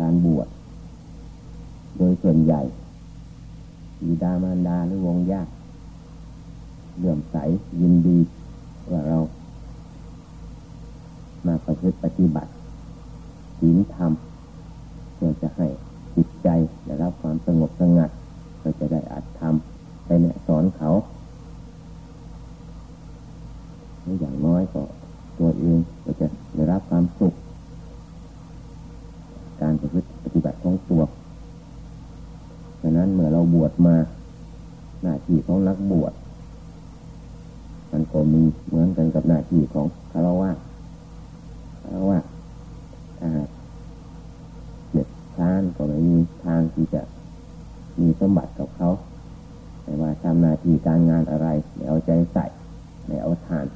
การบวชโดยส่วนใหญ่บิดามารดาหรือวงญาติเลื่อมใสยินดีว่าเรา มาประพฤติปฏิบัติศีลธรรมเพื่อจะให้จิตใจได้รับความสงบสงัดก็จะได้อัดทำไปเนี่ยสอนเขาอย่างน้อยก็ตัวเองก็จะได้รับความสุข การประพฤติปฏิบัติของตัวฉะนั้นเมื่อเราบวชมา หน้าที่ของนัก บวชมันก็มีเหมือนกันกับหน้าที่ของคารวะคารวะถ้าเกียรติทานก็ไม่มีทางที่จะมีสมบัติกับเขาไม่ว่าทำหน้าที่การงานอะไรไม่เอาใจใส่ไม่เอาทาน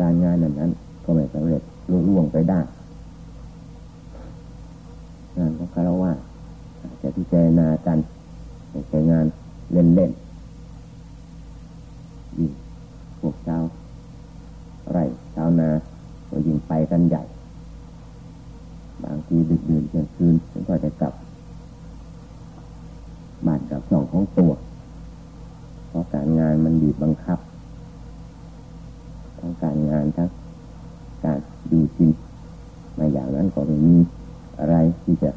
การงานนั้นนั้น ก็ไม่สำเร็จลุล่วงไปได้งานของคารวะจะพิจารณากันในใช้งานเล่นเล่นยิ่งพวกเจ้าไรชาวนาก็ยิ่งไปกันใหญ่ บางทีดึกดื่นเที่ยงคืนฉันก็จะกลับบ้านกับสองของตัว เพราะการงานมันบีบบังคับ ทั้งการงานทั้งการดูกินมาอย่างนั้นก็ไม่มีอะไรที่จะ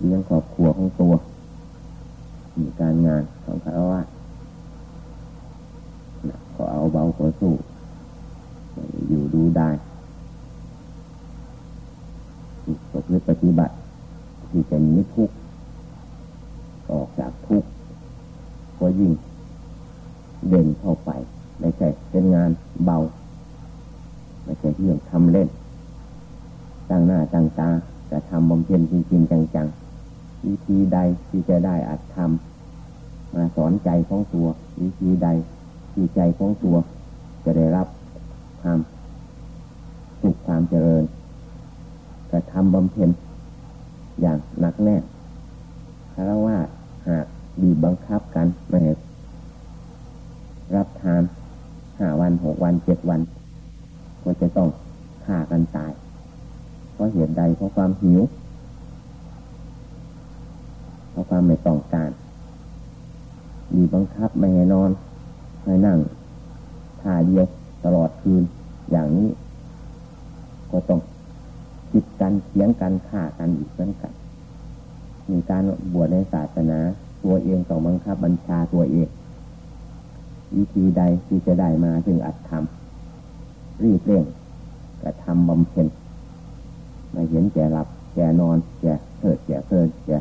เลี้ยงครอบครัวของตัว มีการงานของคารวะก็เอาเบาก็สู้อยู่ดูได้ประพฤติปฏิบัติ ที่จะหนีทุกข์ออกจากทุกข์ก็ยิ่ง เด่นเข้าไปไม่ใช่เป็นงานเบาไม่ใช่เรื่องทำเล่นตั้งหน้าตั้งตาจะทำบำเพ็ญจริง ๆ จังๆ วิธีใดที่จะได้อัดทำมาสอนใจของตัว วิธีใดที่ใจของตัว จะได้รับความสุขความเจริญกระทำบำเพ็ญอย่างหนักแน่คารวะหากบีบบังคับกันไม่ให้ รับทานห้าวันหกวันเจ็ดวัน ก็จะต้องฆ่ากันตาย เพราะเหตุใดเพราะความหิว เพราะความไม่ต้องการบีบบังคับไม่ให้นอนให้นั่งท่าเดียวตลอดคืน อย่างนี้ ก็ต้องคิดกันเถียงกันฆ่ากันอีกเหมือนกัน มีการบวชในศาสนา ตัวเองต้องบังคับบัญชาตัวเอง วิธีใดที่จะได้มาถึงอัดทำรีบเร่งกระทำบำเพ็ญม่เห็นแก่หลับแก่นอนแก่เถิดแก่เพลินแก่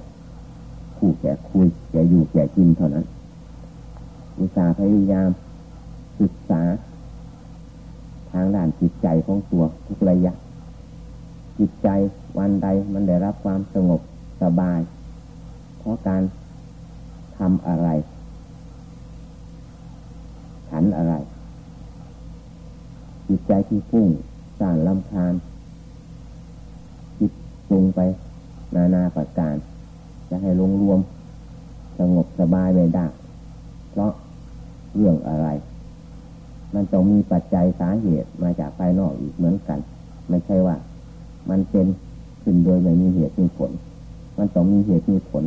คู่แก่คุยแก่อยู่แก่กินเท่านั้นอุตสาห์พยายามศึกษา ทางด้านจิตใจของตัวทุกระยะ จิตใจวันใดมันได้รับความสงบสบาย เพราะการทำอะไร ฉันอะไร จิตใจที่ฟุ้งส่านลำคาญจิตฟุ้งไป นานาประการ จะให้ลงรวมสงบสบายไม่ได้เพราะเรื่องอะไร มันต้องมีปัจจัยสาเหตุมาจากภายนอกอีกเหมือนกัน ไม่ใช่ว่า มันเป็นขึ้นโดยไม่มีเหตุมีผล มันต้องมีเหตุมีผล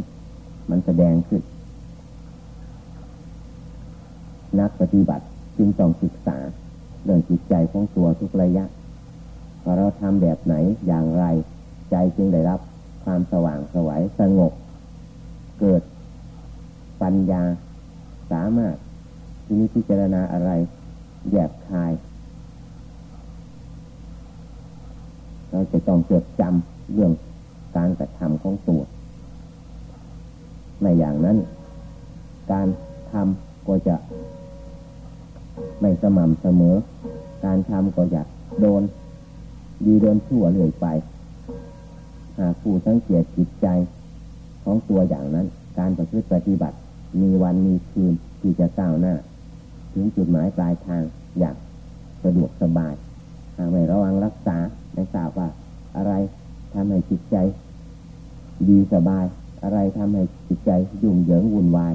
มันแสดงขึ้น นักปฏิบัติจึงต้องศึกษาเรื่องจิตใจของตัวทุกระยะว่าเราทำแบบไหนอย่างไร ใจจึงได้รับความสว่างสวัยสงบ เกิดปัญญาสามารถที่นี้พิจารณาอะไรแยบคาย เราจะต้องจดจำเรื่องการกระทำของตัวในอย่างนั้น การทำก็จะ ไม่สม่ำเสมอ การทำก็จะโดน ดีโดนชั่วเรื่อยไป หากผู้สังเกตจิตใจของตัวอย่างนั้น การประพฤติปฏิบัติ มีวันมีคืนที่จะก้าวหน้า ถึงจุดหมายปลายทางอย่างสะดวกสบาย หากไม่ระวังรักษาไม่ทราบว่าอะไรทำให้จิตใจ ดีสบาย อะไรทำให้จิตใจยุ่งเหยิงวุ่นวาย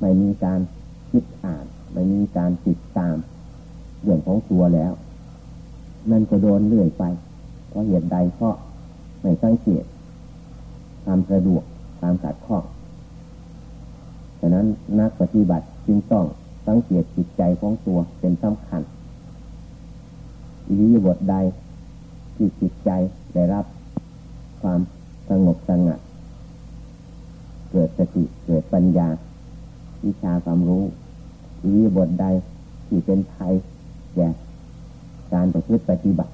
ไม่มีการคิดอ่าน ไม่มีการติดตามเรื่องของตัวแล้วนั่นก็โดนเลื่อยไป เพราะเหตุใดเพราะไม่สังเกตความสะดวกความขัดข้องฉะนั้นนักปฏิบัติจึงต้องสังเกตจิตใจของตัวเป็นสำคัญอิริยาบถใดที่จิตใจได้รับ ความสงบสงัด เกิดสติเกิดปัญญา วิชาความรู้ อิริยาบถใดที่เป็นภัยแก่การประพฤติปฏิบัติ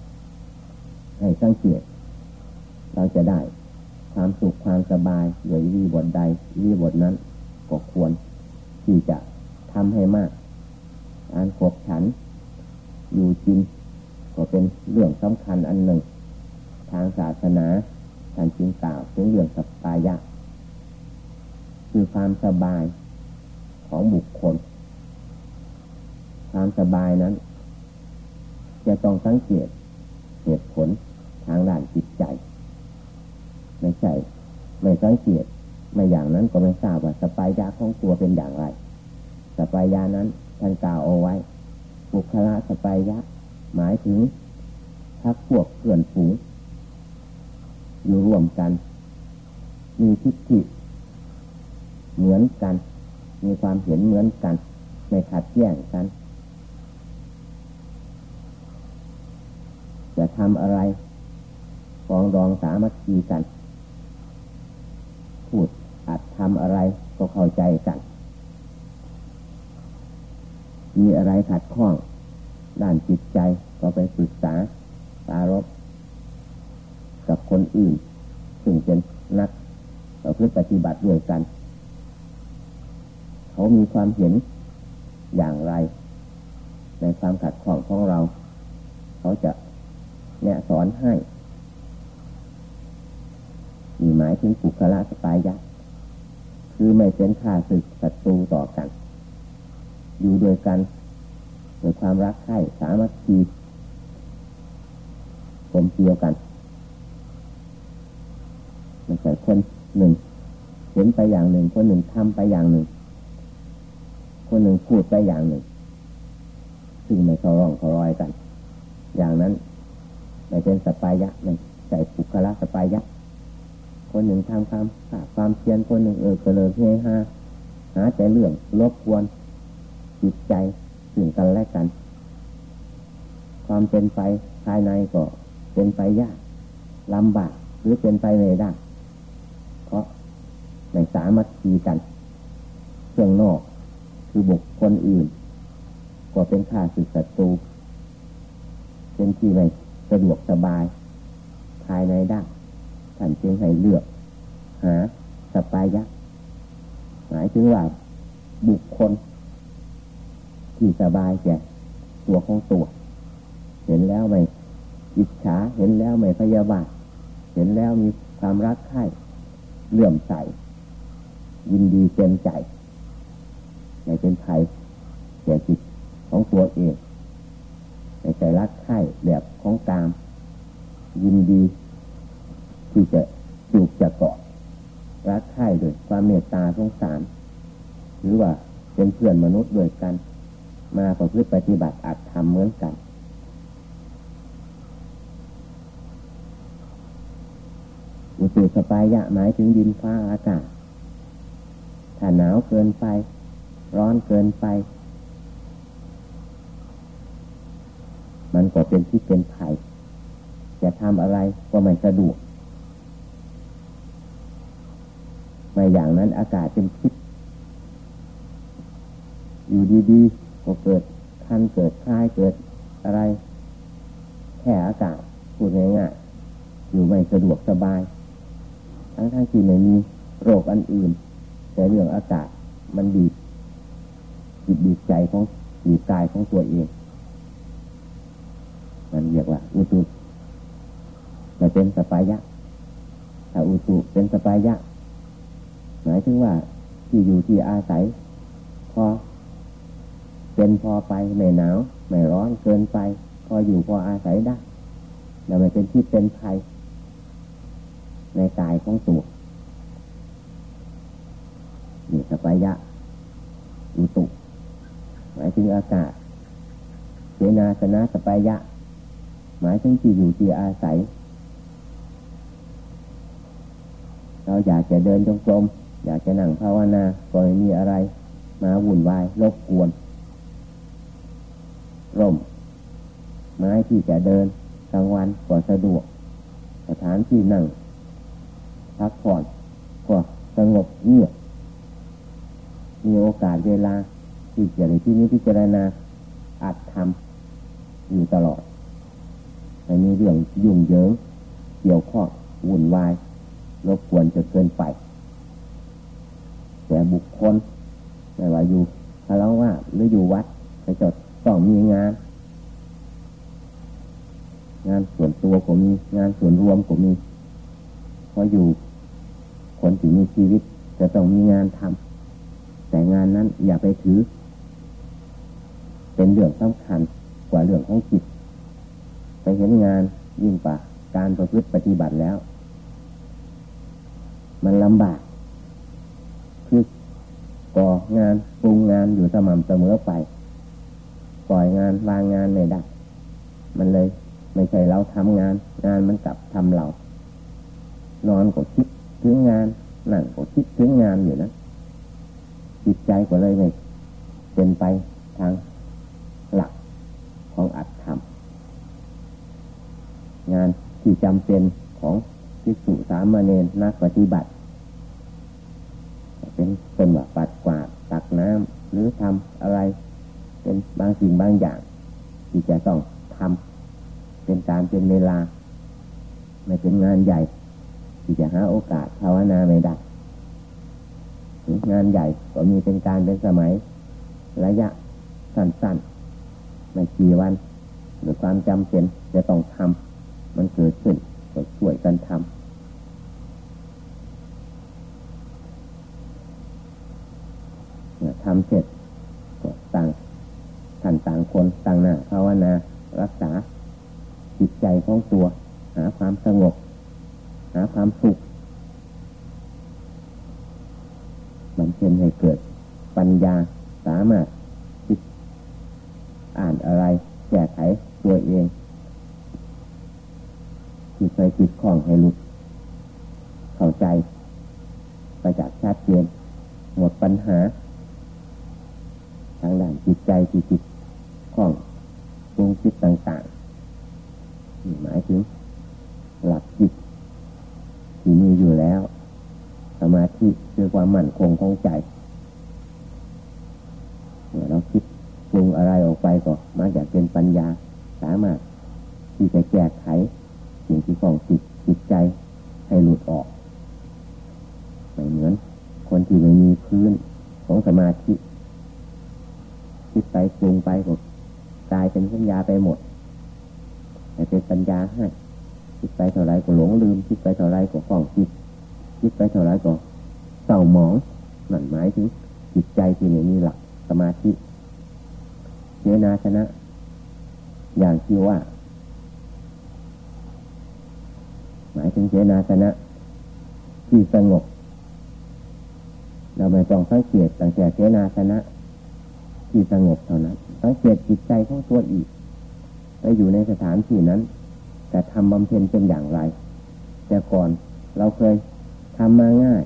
ให้สังเกตเราจะได้ความสุขความสบายโดยวิบทใดวิบทนั้นก็ควรที่จะทำให้มากการขบฉัน อยู่จริงก็เป็นเรื่องสำคัญอันหนึ่ง ทางศาสนาท่านจึงกล่าวถึงเรื่องสัปปายะ คือความสบายของบุคคล ความสบายนั้น จะต้องสังเกตเหตุผลทางด้านจิตใจ ไม่ใช่ไม่สังเกตไม่อย่างนั้นก็ไม่ทราบว่าสปายาของตัวเป็นอย่างไร สปายานั้นท่านกล่าวเอาไว้บุคละสปายะ หมายถึงทักพวกเพื่อนฝูงอยู่ร่วมกัน มีทิฏฐิเหมือนกัน มีความเห็นเหมือนกัน ไม่ขัดแย้งกัน จะทำอะไรฟองดองสามัคคีกัน พูดอาจทำอะไรก็เข้าใจกัน มีอะไรขัดข้อง ด้านจิตใจก็ไปปรึกษาปารบกับคนอื่น ซึ่งเป็นนักเราเพื่อปฏิบัติด้วยกัน เขามีความเห็นอย่างไร ในความขัดข้องของเรา เขาจะ แนะสอนให้มีหมายถึงปุคละสปายะคือไม่เป็นข้าศึกศัตรูต่อกัน อยู่ด้วยกันด้วยความรักใคร่สามัคคีผมเกี่ยวกันไม่ใช่คนหนึ่งเห็นไปอย่างหนึ่ง คนหนึ่งทำไปอย่างหนึ่ง คนหนึ่งพูดไปอย่างหนึ่งซึ่งไม่เขาร้องเขารอยกัน อย่างนั้น ไม่เป็นสปายะไม่ใช่ปุคละสปายะ คนหนึ่งทำความความเพียรคนหนึ่งเออเกลิกเฮฮาหาแต่เรื่องรบกวนจิตใจสิ่งกันและกัน ความเป็นไปภายในก็เป็นไปยากลำบากหรือเป็นไปไม่ได้เพราะไม่สามารถคีกันเครื่องนอกคือบุคคลอื่น ก็เป็นข้าศึกศัตรูเป็นที่ไม่ สะดวกสบาย ภายในได้ท่านจึงให้เลือก หาสปายะ หมายถึงว่า บุคคล ที่สบายแก่ตัวของตัว เห็นแล้วไม่อิจฉาเห็นแล้วไม่พยาบาท เห็นแล้วมีความรักใคร่เลื่อมใสยินดีเต็มใจไม่เป็นไทยแก่จิตของตัวเอง ไม่ใช่รักใคร่แบบของกาม ยินดีที่จะจูบจะเกาะรักใคร่ด้วยความเมตตาสงสาร หรือว่าเป็นเพื่อนมนุษย์ด้วยกัน มาประพฤติปฏิบัติอาจทำเหมือนกัน อุตุสปายะหมายถึงดินฟ้าอากาศ ถ้าหนาวเกินไป ร้อนเกินไป มันก็เป็นที่เป็นภัยจะทำอะไรก็ไม่สะดวกไม่อย่างนั้นอากาศเป็นพิษอยู่ดีๆก็เกิดคันเกิดคลายเกิดอะไรแค่อากาศพูดง่ายๆอยู่ไม่สะดวกสบาย ทั้งทั้งที่ไม่มีโรคอันอื่น แต่เรื่องอากาศมันดีจิตดีใจของดีกายของตัวเอง มันเรียกว่า อุตุไม่เป็นสปายะ ถ้าอุตุเป็นสปายะ หมายถึงว่าที่อยู่ที่อาศัย พอ เป็นพอไปไม่หนาวไม่ร้อนเกินไป พออยู่พออาศัยได้แล้วไม่เป็นที่เป็นภัยในกายของตัวนี่สปายะอุตุหมายถึงอากาศเจนาสนะสปายะ หมายถึงที่อยู่ที่อาศัย เราอยากจะเดินจงกรมอยากจะนั่งภาวนาก็ไม่มีอะไร มาวุ่นวายรบกวน ร่ม ไม้ที่จะเดินกลางวันก็สะดวก สถานที่นั่งพักผ่อนก็สงบเงียบมีโอกาสเวลาที่จะในที่นี้พิจารณาอัดทำอยู่ตลอด ไม่มีเรื่องยุ่งเหยิงเกี่ยวข้องวุ่นวายรบกวนจะเกินไป แต่บุคคลไม่ว่าอยู่คารวะหรืออยู่วัดไปจดต้องมีงาน งานส่วนตัวก็มี งานส่วนรวมก็มีเพราะอยู่คนที่มีชีวิตจะต้องมีงานทำแต่งานนั้นอย่าไปถือ เป็นเรื่องสำคัญกว่าเรื่องของจิต ไปเห็นงานยิ่งกว่าการประพฤติปฏิบัติแล้ว มันลำบากคือก่องานปรุงงานอยู่สม่ำเสมอไป ปล่อยงานวางงานไม่ได้ มันเลยไม่ใช่เราทำงาน งานมันกลับทำเรา นอนก็คิดถึงงานนั่งก็คิดถึงงานอยู่นะจิตใจก็เลยไม่เป็นไปทางหลักของอัต งานที่จำเป็นของภิกษุสามเณรนักปฏิบัติ เป็นเป็นว่าปัดกวาดตักน้ำหรือทำอะไร เป็นบางสิ่งบางอย่าง ที่จะต้องทำเป็นการเป็นเวลา ไม่เป็นงานใหญ่ ที่จะหาโอกาสภาวนาไม่ได้งานใหญ่ก็มีเป็นการเป็นสมัย ระยะสั้นๆไม่กี่วัน หรือความจำเป็นจะต้องทำ มันเกิดขึ้นก็ช่วยกันทำทำเสร็จก็ต่างท่านต่างคนต่างหน้าภาวนารักษาจิตใจของตัว หาความสงบ หาความสุขมันเป็นให้เกิดปัญญาสามารถอ่านอะไรแก้ไขตัวเอง จิตใจจิตคล่องให้หลุด เข้าใจประจักชัดเจนหมดปัญหา ทางด้านจิตใจจิตจิตคล่องปรุงจิตต่างๆหมายถึงหลักจิตที่มีอยู่แล้ว สมาธิคือความมั่นคงของใจเมื่อเราคิดปรุงอะไรออกไปก็มาจากเป็นปัญญา สามารถที่จะแก้ไข สิ่งที่ของจิตจิตใจให้หลุดออกไม่เหมือน คนที่ไม่มีพื้นของสมาธิคิดไปปรุงไปก็กลายเป็นสัญญาไปหมดแต่เป็นปัญญาให้คิดไปเท่าไรก็หลงลืม คิดไปเท่าไรก็ฟ้องจิตคิดไปเท่าไรก็เศร้าหมองนั่นหมายถึงจิตใจที่ไม่มีหลักสมาธิเจนาชนะ อย่างที่ว่า หมายถึงเจนาชนะ ที่สงบ เราไม่ต้องสังเกตตั้งแต่เจนาชนะ ที่สงบเท่านั้น สังเกตจิตใจของตัวอีก ไปอยู่ในสถานที่นั้น แต่ทำบำเพ็ญเป็นอย่างไร แต่ก่อนเราเคยทำมาง่าย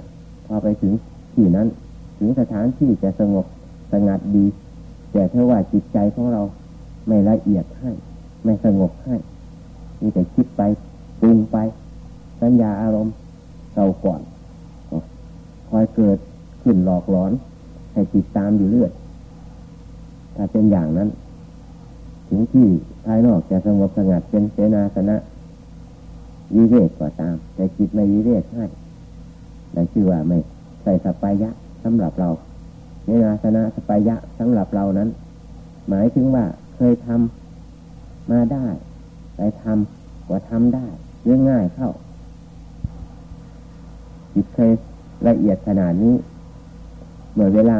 พอไปถึงที่นั้น ถึงสถานที่จะสงบสงัดดี แต่เท่าว่าจิตใจของเราไม่ละเอียดให้ ไม่สงบให้ มีแต่คิดไปปรุงไป สัญญาอารมณ์เก่าก่อนคอยเกิดขึ้นหลอกหลอน ให้ติดตามอยู่เรื่อยถ้าเป็นอย่างนั้น ถึงที่ภายนอกจะสงบสงัดเป็นเสนาสนะวิเวกก็ตาม แต่จิตไม่วิเวกให้ได้ชื่อว่าไม่ใส่สปายะสำหรับเราเนนาสนะสปายะสำหรับเรานั้น หมายถึงว่าเคยทำมาได้ไปทำก็ทำได้เรื่องง่ายเข้า จิตเคยละเอียดขนาดนี้ เมื่อเวลา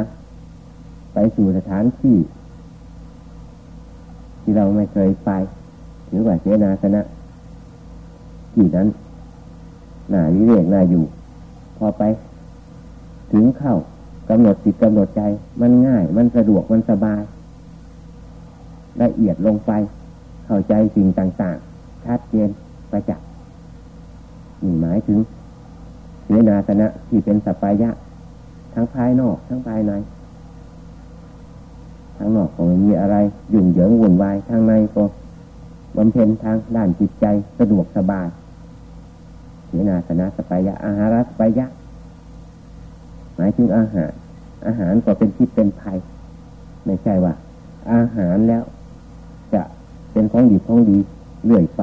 ไปสู่สถานที่ ที่เราไม่เคยไป หรือว่าเสนาสนะที่นั้นหน้าวิเวกน่าอยู่ พอไป ถึงเข้ากำหนดจิตกำหนดใจ มันง่าย มันสะดวกมันสบาย ละเอียดลงไป เข้าใจสิ่งต่าง ๆ ชัดเจนประจักษ์นี่หมายถึง เสนาสนะที่เป็นสัพพายะ ทั้งภายนอกทั้งภายในทั้งนอกก็ไม่มีอะไร ยุ่งเหยิงวุ่นวายทางในก็บำเพ็ญทางด้านจิตใจสะดวกสบายเวนาสนะสัพพายะอาหารสัพพายะ หมายถึงอาหาร อาหารก็เป็นพิษเป็นภัย ไม่ใช่ว่า อาหารแล้ว จะเป็นของดีของดีเรื่อยไป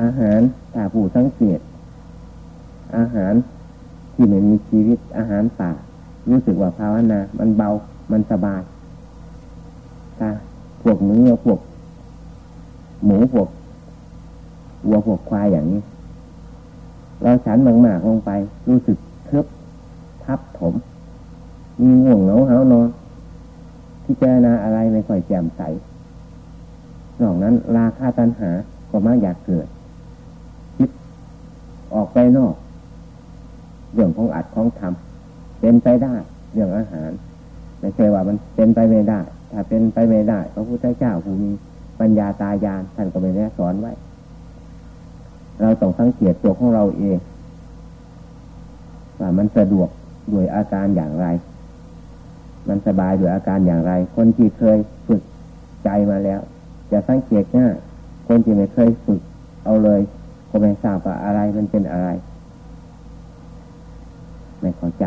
อาหารถ้าผู้สังเกต อาหารที่ไม่มีชีวิตอาหารป่ารู้สึกว่าภาวนา มันเบา มันสบายถ้าพวกเนื้อพวก หมูพวกวัวพวกควายอย่างนี้ เราฉันมากๆลงไป รู้สึกทึบทับถม มีง่วงเหงาเหานอนที่เจนาอะไรไม่ค่อยแจ่มใสนอกนั้น ราคาตัณหาก็มากอยากเกิดคิดออกไปนอก เรื่องของอัดของทำเป็นไปได้ เรื่องอาหารไม่ใช่ว่ามันเป็นไปไม่ได้ ถ้าเป็นไปไม่ได้พระพุทธเจ้าผู้มีปัญญาตายานท่านก็ไม่ได้สอนไว้ เราต้องสังเกตตัวของเราเองว่ามันสะดวกด้วยอาการอย่างไร มันสบายด้วยอาการอย่างไร คนที่เคยฝึกใจมาแล้ว จะสังเกตง่ายคนที่ไม่เคยฝึกเอาเลย ก็ไม่ทราบว่าอะไรมันเป็นอะไร ไม่เข้าใจ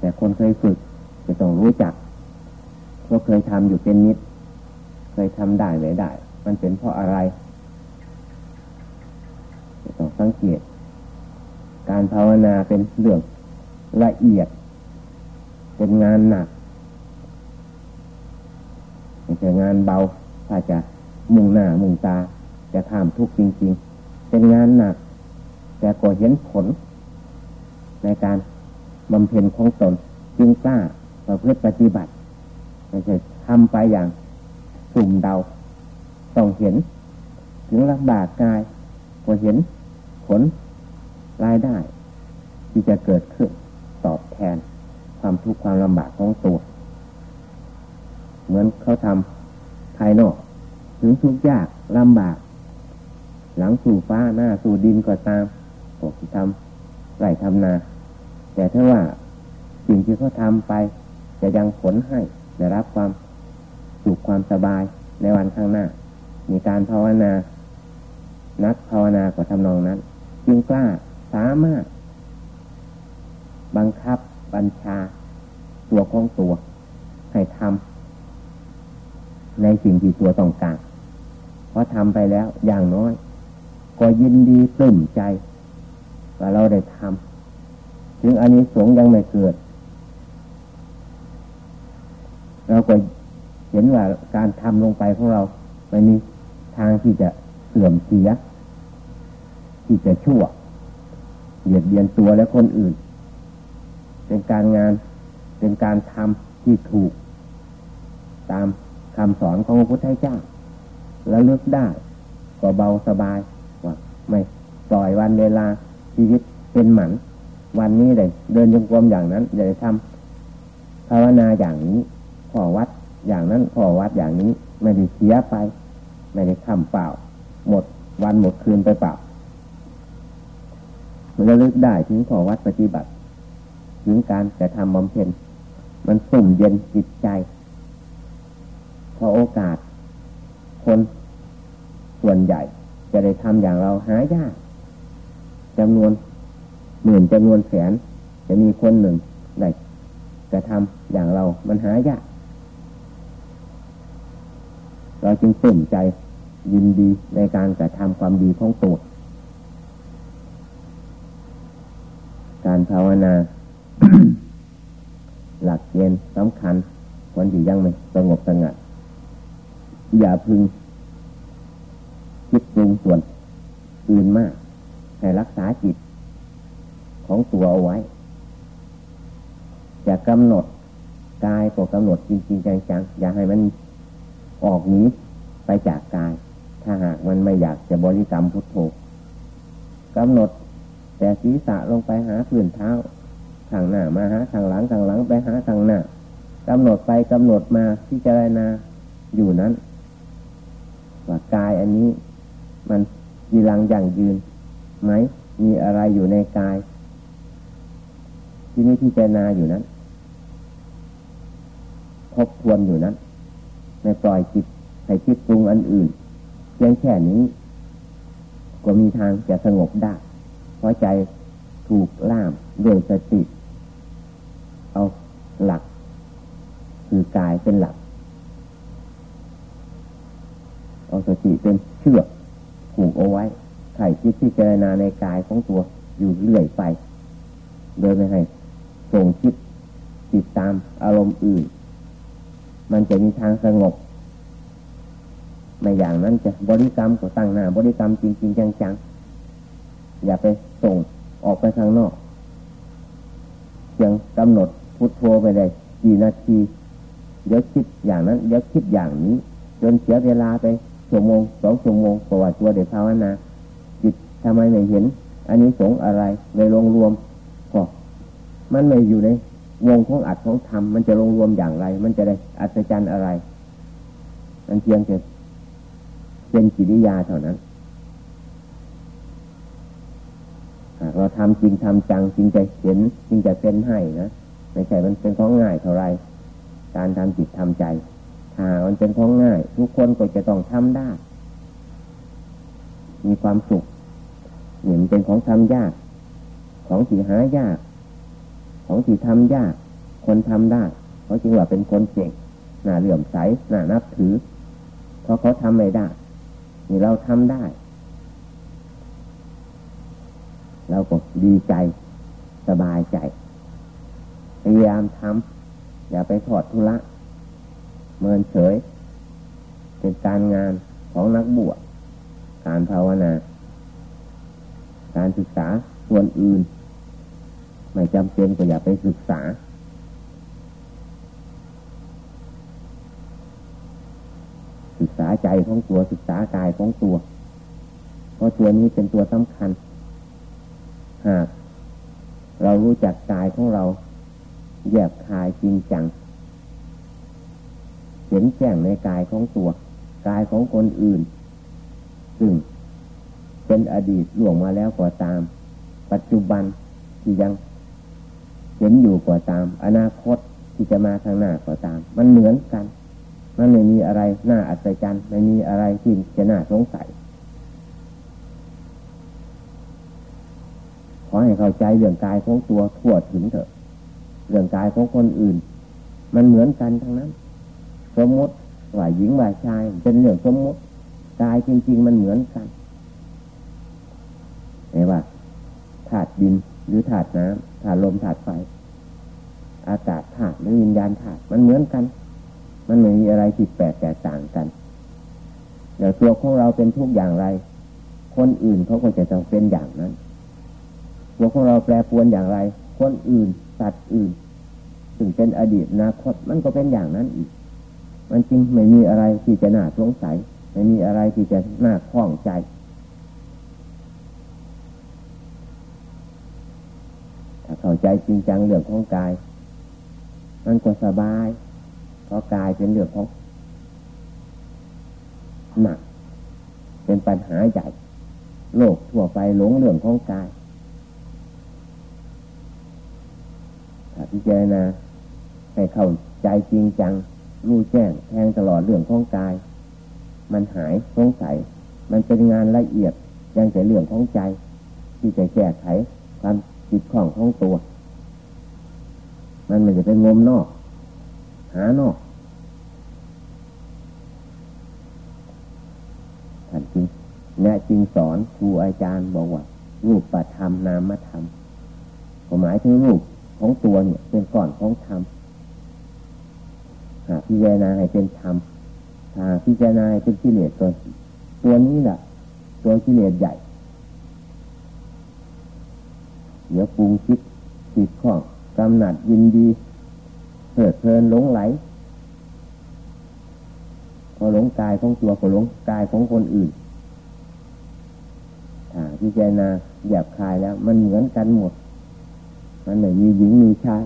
แต่คนเคยฝึกจะต้องรู้จักเพราเคยทำอยู่เป็นนิด เคยทำได้ไม่ได้ มันเป็นเพราะอะไรจะต้องสังเกต การภาวนาเป็นเรื่องละเอียด เป็นงานหนักไม่ใช่งานเบาถ้าจะมุ่งหน้ามุ่งตา จะทำทุกจริง ๆ เป็นงานหนัก แต่ก็เห็นผล ในการบำเพ็ญของตนจึงกล้าประพฤติปฏิบัติไม่ใช่ทำไปอย่างสุ่มเดาต้องเห็น ถึงลำบากกายก็เห็นผลรายได้ ที่จะเกิดขึ้นตอบแทนความทุกข์ความลำบากของตัว เหมือนเขาทำภายนอก ถึงทุกข์ยากลำบาก หลังสู่ฟ้าหน้าสู่ดินก็ตามก็ทำ ไรทำนา แต่ถ้าว่าสิ่งที่เขาทำไป จะยังผลให้ได้รับความสุขความสบายในวันข้างหน้า มีการภาวนา นักภาวนาก็ทำนองนั้น จึงกล้าสามารถ บังคับบัญชา ตัวของตัว ให้ทำในสิ่งที่ตัวต้องการเพราะทำไปแล้วอย่างน้อย ก็ยินดีปลื้มใจ ว่าเราได้ทำถึงอันนี้สงยังไม่เกิด เราก็เห็นว่าการทำลงไปของเราไม่มีทางที่จะเสื่อมเสีย ที่จะชั่วเหยียดเบียนตัวและคนอื่น เป็นการงานเป็นการทำที่ถูก ตามคำสอนของพระพุทธเจ้า แล้วเลือกได้ ก็เบาสบายว่าไม่ปล่อยวันเวลา ชีวิตเป็นหมัน วันนี้เลยเดินยงกลมอย่างนั้นอย่าทำภาวนาอย่างนี้ขอวัดอย่างนั้นขอวัดอย่างนี้ไม่ได้เสียไป ไม่ได้ทำเปล่า หมดวันหมดคืนไปเปล่ามันระลึกได้ถึงขอวัดปฏิบัติ ถึงการแต่ทำบำเพ็ญมันสุ่มเย็นจิตใจพอโอกาส คนส่วนใหญ่จะได้ทำอย่างเราหายาก จำนวนหมื่นจำนวนแสน จะมีคนหนึ่งได้จะทำอย่างเรามันหายากเราจึงเตื่นใจยินดีในการกระทำความดีของตัวการภาวนา หลักเกณฑ์สำคัญคนที่ยังไม่สงบสงัดอย่าพึงคิดปรุงส่วนอื่นมาก ให้รักษาจิต ของตัวเอาไว้ จะกำหนดกายก็กำหนดจริงๆจังๆอย่าให้มันออกหนีไปจากกาย ถ้าหากมันไม่อยากจะบริกรรมพุทโธกำหนด แต่ศีรษะลงไปหาพื้นเท้าทางหน้ามาหาทางหลังทางหลังไปหาทางหน้ากำหนดไปกำหนดมาที่จะไรนาอยู่นั้นว่ากายอันนี้ มันยีรังอย่างยืน ไหม มีอะไรอยู่ในกาย ที่นี้ที่เจนาอยู่นั้นทบทวนอยู่นั้นไม่ปล่อยจิตให้คิดปรุงอันอื่นเพียงแค่นี้ ก็มีทางจะสงบได้ เพราะใจถูกล่ามด้วยสติ เอาหลัก คือกายเป็นหลัก เอาสติเป็นเชือกผูกเอาไว้ ไข่คิดที่เจรณาในกายของตัวอยู่เรื่อยไป โดยไม่ให้ส่งคิดติดตามอารมณ์อื่น มันจะมีทางสงบไม่อย่างนั้นจะบริกรรมก็ตั้งหน้า บริกรรมจริงๆจังๆ อย่าไปส่งออกไปข้างนอกยังกำหนดพุทโธไปเลยกี่นาทีเดี๋ยวคิดอย่างนั้นเดี๋ยวคิดอย่างนี้ จนเสียเวลาไปชั่วโมงสองชั่วโมงประวัติตัวเด็กภาวนา ทำไมไม่เห็น อันนี้สงอะไรในรวมรวมก็มันไม่อยู่ในวงของอัดของธรรมมันจะลงรวมอย่างไร มันจะได้อัศจรรย์อะไรมันเพียงแต่เป็นกิริยาเท่านั้นเราทำจริงทำจังจริงจะเห็นจริงจะเป็นให้นะไม่ใช่มันเป็นของง่ายเท่าไรการทำจิตทำใจถ้ามันเป็นของง่าย ทุกคนก็จะต้องทำได้ มีความสุข หมือนเป็นของทำยาก ของที่หายาก ของที่ทำยาก คนทำได้เขาจึงว่าเป็นคนเก่งหน้าเหลื่อมใสหน้านับถือ เพราะเขาทำไม่ได้ นี่เราทำได้ เราก็ดีใจ สบายใจพยายามทำอย่าไปถอดทุละเมินเฉยเป็นการงานของนักบวชการภาวนา การศึกษาส่วนอื่น ไม่จำเป็นก็อย่าไปศึกษา ศึกษาใจของตัวศึกษากายของตัว เพราะตัวนี้เป็นตัวสำคัญ หาก เรารู้จักกายของเราแยบคายจริงจังเห็นแจ้งในกายของตัว กายของคนอื่น ซึ่ง เป็นอดีตล่วงมาแล้วกว่าตาม ปัจจุบันที่ยังเห็นอยู่กว่าตาม อนาคตที่จะมาข้างหน้ากว่าตาม มันเหมือนกัน มันไม่มีอะไรน่าอัศจรรย์ไม่มีอะไรที่จะน่าสงสัยขอให้เข้าใจเรื่องกายของตัวทั่วถึงเถอะ เรื่องกายของคนอื่น มันเหมือนกันทั้งนั้น สมมติว่าหญิงว่าชายเป็นเรื่องสมมติกายจริง ๆ มันเหมือนกัน เห็นว่าธาตุดินหรือธาตุน้ำธาตุลมธาตุไฟ อากาศธาตุหรือวิญญาณธาตุมันเหมือนกัน มันไม่มีอะไรผิดแปลกแตกต่างกันเดี๋ยวตัวของเราเป็นทุกอย่างไร คนอื่นเขาก็จะต้องเป็นอย่างนั้น ตัวของเราแปรปวนอย่างไร คนอื่นสัตว์อื่นถึงเป็นอดีตอนาคตมันก็เป็นอย่างนั้นอีก มันจริงไม่มีอะไรที่จะน่าสงสัย ไม่มีอะไรที่จะน่าคล้องใจ ถ้า เข้าใจจริงจังเรื่องของกาย มันก็สบายเพราะกายเป็นเรื่องของหนัก เป็นปัญหาใหญ่ โลกทั่วไปหลงเรื่องของกายถ้าพิจารณาให้เข้าใจจริงจัง รู้แจ้งแทงตลอดเรื่องของกาย มันหายสงสัย มันเป็นงานละเอียดยังแต่เรื่องของใจ ที่จะแก้ไขความ จิตของของตัว มันไม่จะเป็นงมนอก หานอกท่านจริงแนะจริงสอนครูอาจารย์บอกว่ารูปปัธรรมนามธรรมหมายถึงรูปของตัวเนี่ย เป็นก่อนของธรรมหากพิจารณาให้เป็นธรรมหากพิจารณาให้เป็นกิเลสตัวตัวนี้แหละตัวกิเลสใหญ่ เดี๋ยวปรุงคิดติดข้องกำหนัดยินดีเพลิดเพลินหลงไหลพอหลงกายของตัวก็หลงกายของคนอื่นถ้าพิจารณาหยาบคายแล้ว มันเหมือนกันหมด มันไม่มีหญิงมีชาย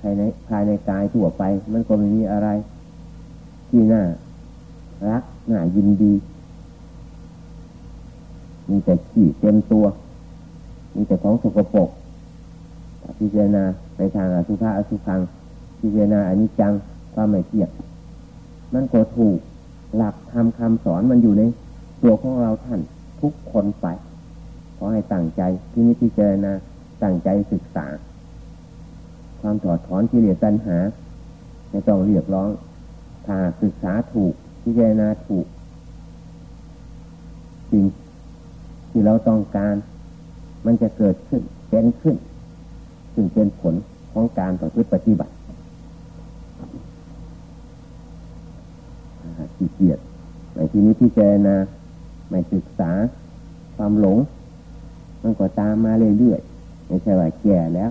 ภายในภายในกายทั่วไป มันก็ไม่มีอะไร ที่น่ารักน่ายินดี มีแต่ขี้เต็มตัว มีแต่ของสกปรกพิจารณาไปทางอสุภะอสุพังพิจารณาอนิจจังความไม่เที่ยงมันก็ถูกหลักทำคำสอนมันอยู่ในตัวของเราท่านทุกคนไปขอให้ตั้งใจที่นี้พิจารณาตั้งใจศึกษา ความถอดถอนที่เลือตัณหาไม่ต้องเรียกร้องถ้าศึกษาถูกพิจารณาถูกสิ่ง ที่เราต้องการ มันจะเกิดขึ้นเป็นขึ้น ซึ่งเป็นผลของการต่อพฤติปฏิบัติขี้เกียจในที่นี้พิจารณาไม่ศึกษาความหลง มันก็ตามมาเรื่อยๆไม่ใช่ว่าแก่แล้ว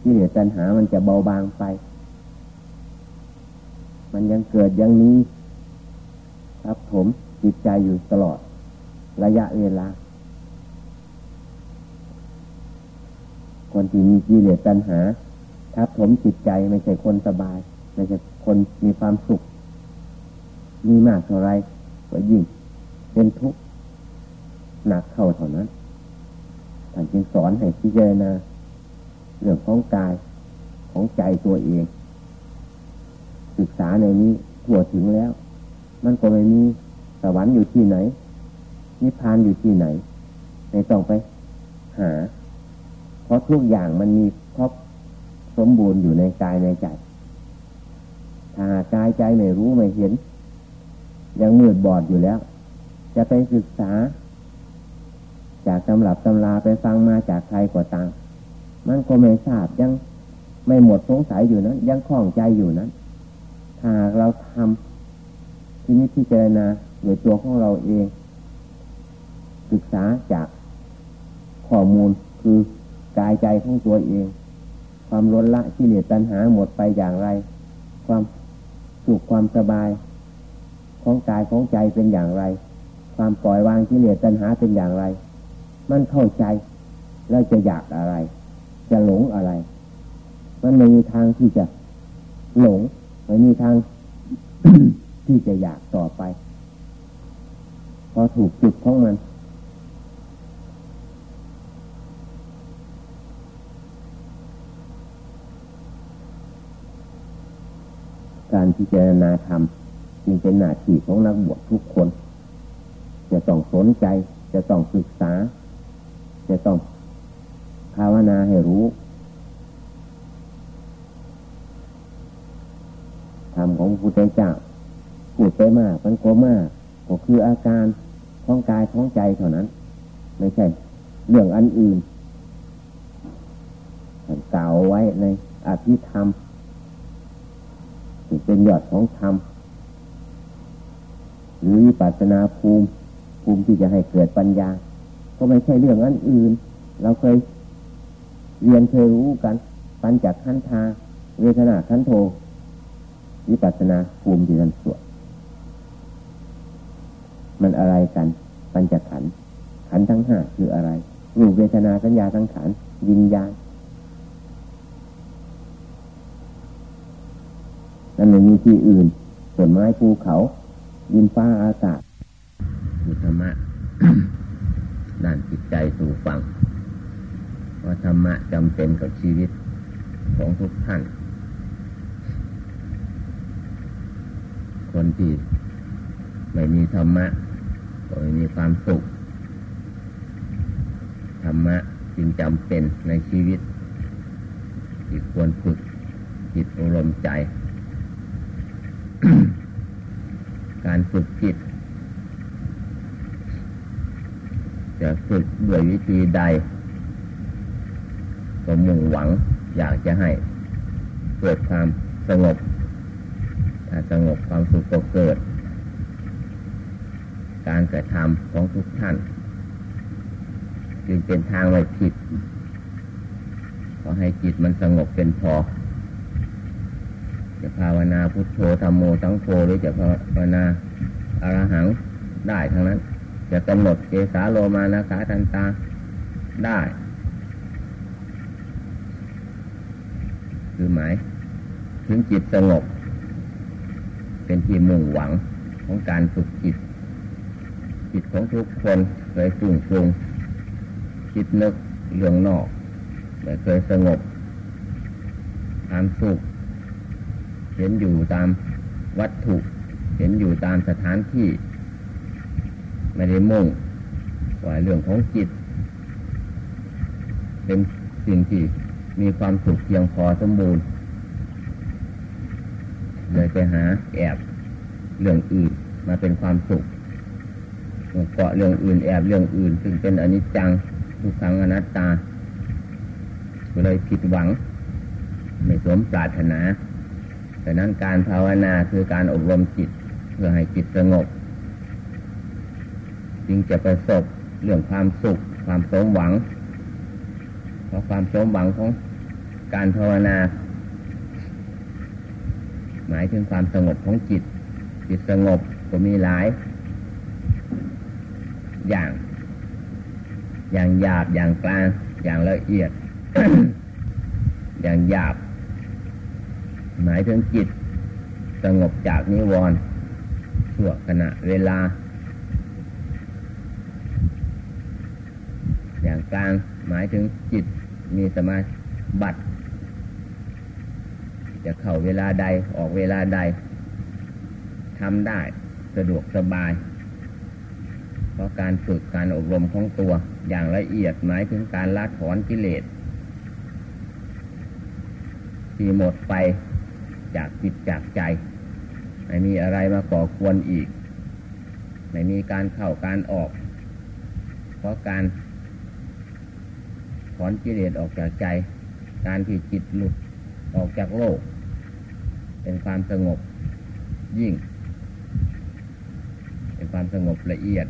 ที่เหลือตัณหามันจะเบาบางไป มันยังเกิดยังนี้ครับผมจิตใจอยู่ตลอด ระยะเวลา คนที่มีกิเลสตัณหาทับผมจิตใจไม่ใช่คนสบาย ไม่ใช่คนมีความสุข มีมากเท่าไรก็ยิ่ง เป็นทุกข์หนักเข้าเท่านั้นท่านจึงสอนให้พิจารณาเรื่องของกายของใจตัวเอง ศึกษาในนี้ทั่วถึงแล้ว มันก็ไม่มีสวรรค์อยู่ที่ไหนนิพพานอยู่ที่ไหนในต้องไปหา เพราะทุกอย่างมันมีครบสมบูรณ์อยู่ในกายในใจ ถ้ากายใจไม่รู้ไม่เห็น ยังมืดบอดอยู่แล้ว จะไปศึกษา จากตำรับตำราไปฟังมาจากใครก็ตาม มันก็ไม่ทราบยังไม่หมดสงสัยอยู่นั้น ยังคล่องใจอยู่นั้นถ้าเราทำที่นี้พิจารณาโดยตัวของเราเอง ศึกษาจากข้อมูลคือ กายใจของตัวเอง ความล้นละที่เลือตัณหาหมดไปอย่างไร ความสุขความสบาย ของกายของใจเป็นอย่างไร ความปล่อยวางที่เลือตัณหาเป็นอย่างไร มันเข้าใจแล้วจะอยากอะไร จะหลงอะไร มันไม่มีทางที่จะหลงไม่มีทางที่จะอยากต่อไป พอถูกจุดของมัน การพิจารณาธรรมจึงเป็นหน้าที่ของนักบวชทุกคน จะต้องสนใจ จะต้องศึกษา จะต้องภาวนาให้รู้ธรรมของพระพุทธเจ้าพูดไปมากมันก็มากก็คืออาการท้องกายท้องใจเท่านั้น ไม่ใช่ เรื่องอันอื่นกล่าวไว้ในอภิธรรม เป็นยอดของธรรมหรือวิปัสนาภูมิ ภูมิที่จะให้เกิดปัญญา ก็ไม่ใช่เรื่องอันอื่น เราเคยเรียนเคยรู้กัน ปัญจขันธาเวทนาขันโทวิปัสนาภูมิที่นันสวดมันอะไรกัน ปัญจขันขันทั้งห้าคืออะไรรูปเวทนาสัญญาทั้งขันยินญาณ นั่นไม่มีที่อื่นต้นไม้ภูเขายินฟ้าอากาศอุธรรมะด้านจิตใจสู่ฟังว่าธรรมะจำเป็นกับชีวิตของทุกท่าน คนที่ไม่มีธรรมะก็ไม่มีความสุข ธรรมะจึงจำเป็นในชีวิตที่ควรฝึกจิตอารมณ์ใจ การฝึกจิตจะฝึกด้วยวิธีใด ก็มุ่งหวังอยากจะให้เกิดความสงบถ้าสงบความสุขก็เกิด การกระทำของทุกท่าน จึงเป็นทางไม่ผิด ขอให้จิตมันสงบเป็นพอ จะภาวนาพุทโธธรรมโมสังโฆหรือจะภาวนาอรหังได้ทั้งนั้น จะกำหนดเกสาโลมานาคาตันตาได้ คือหมาย ถึงจิตสงบ เป็นที่มุ่งหวังของการฝึกจิต จิตของทุกคนเคยฟุ้งฟุ้งคิดนึกเรื่องนอกไม่เคยสงบความสุข เห็นอยู่ตามวัตถุ เห็นอยู่ตามสถานที่ ไม่ได้มุ่งว่าเรื่องของจิต เป็นสิ่งที่มีความสุขเพียงพอสมบูรณ์เลยไปหาแอบเรื่องอื่นมาเป็นความสุขเกาะเรื่องอื่นแอบเรื่องอื่น ซึ่งเป็นอนิจจังทุกขังอนัตตาก็เลยผิดหวัง ไม่สมปรารถนา แต่นั้นการภาวนาคือการอบรมจิตเพื่อให้จิตสงบ จึงจะประสบเรื่องความสุข ความสมหวัง เพราะความสมหวังของการภาวนา หมายถึงความสงบของจิต จิตสงบก็มีหลาย อย่าง อย่างหยาบอย่างกลาง อย่างละเอียด อย่างหยาบ หมายถึงจิต สงบจากนิวรณ์ชั่วขณะเวลา อย่างกลางหมายถึงจิตมีสมาบัติจะเข้าเวลาใดออกเวลาใดทำได้สะดวกสบาย เพราะการฝึกการอบรมของตัว อย่างละเอียดหมายถึงการละถอนกิเลสที่หมดไป จากจิตจากใจ ไม่มีอะไรมาก่อควรอีก ไม่มีการเข้าการออก เพราะการถอนกิเลสออกจากใจ การที่จิตหลุดออกจากโลก เป็นความสงบยิ่ง เป็นความสงบละเอียด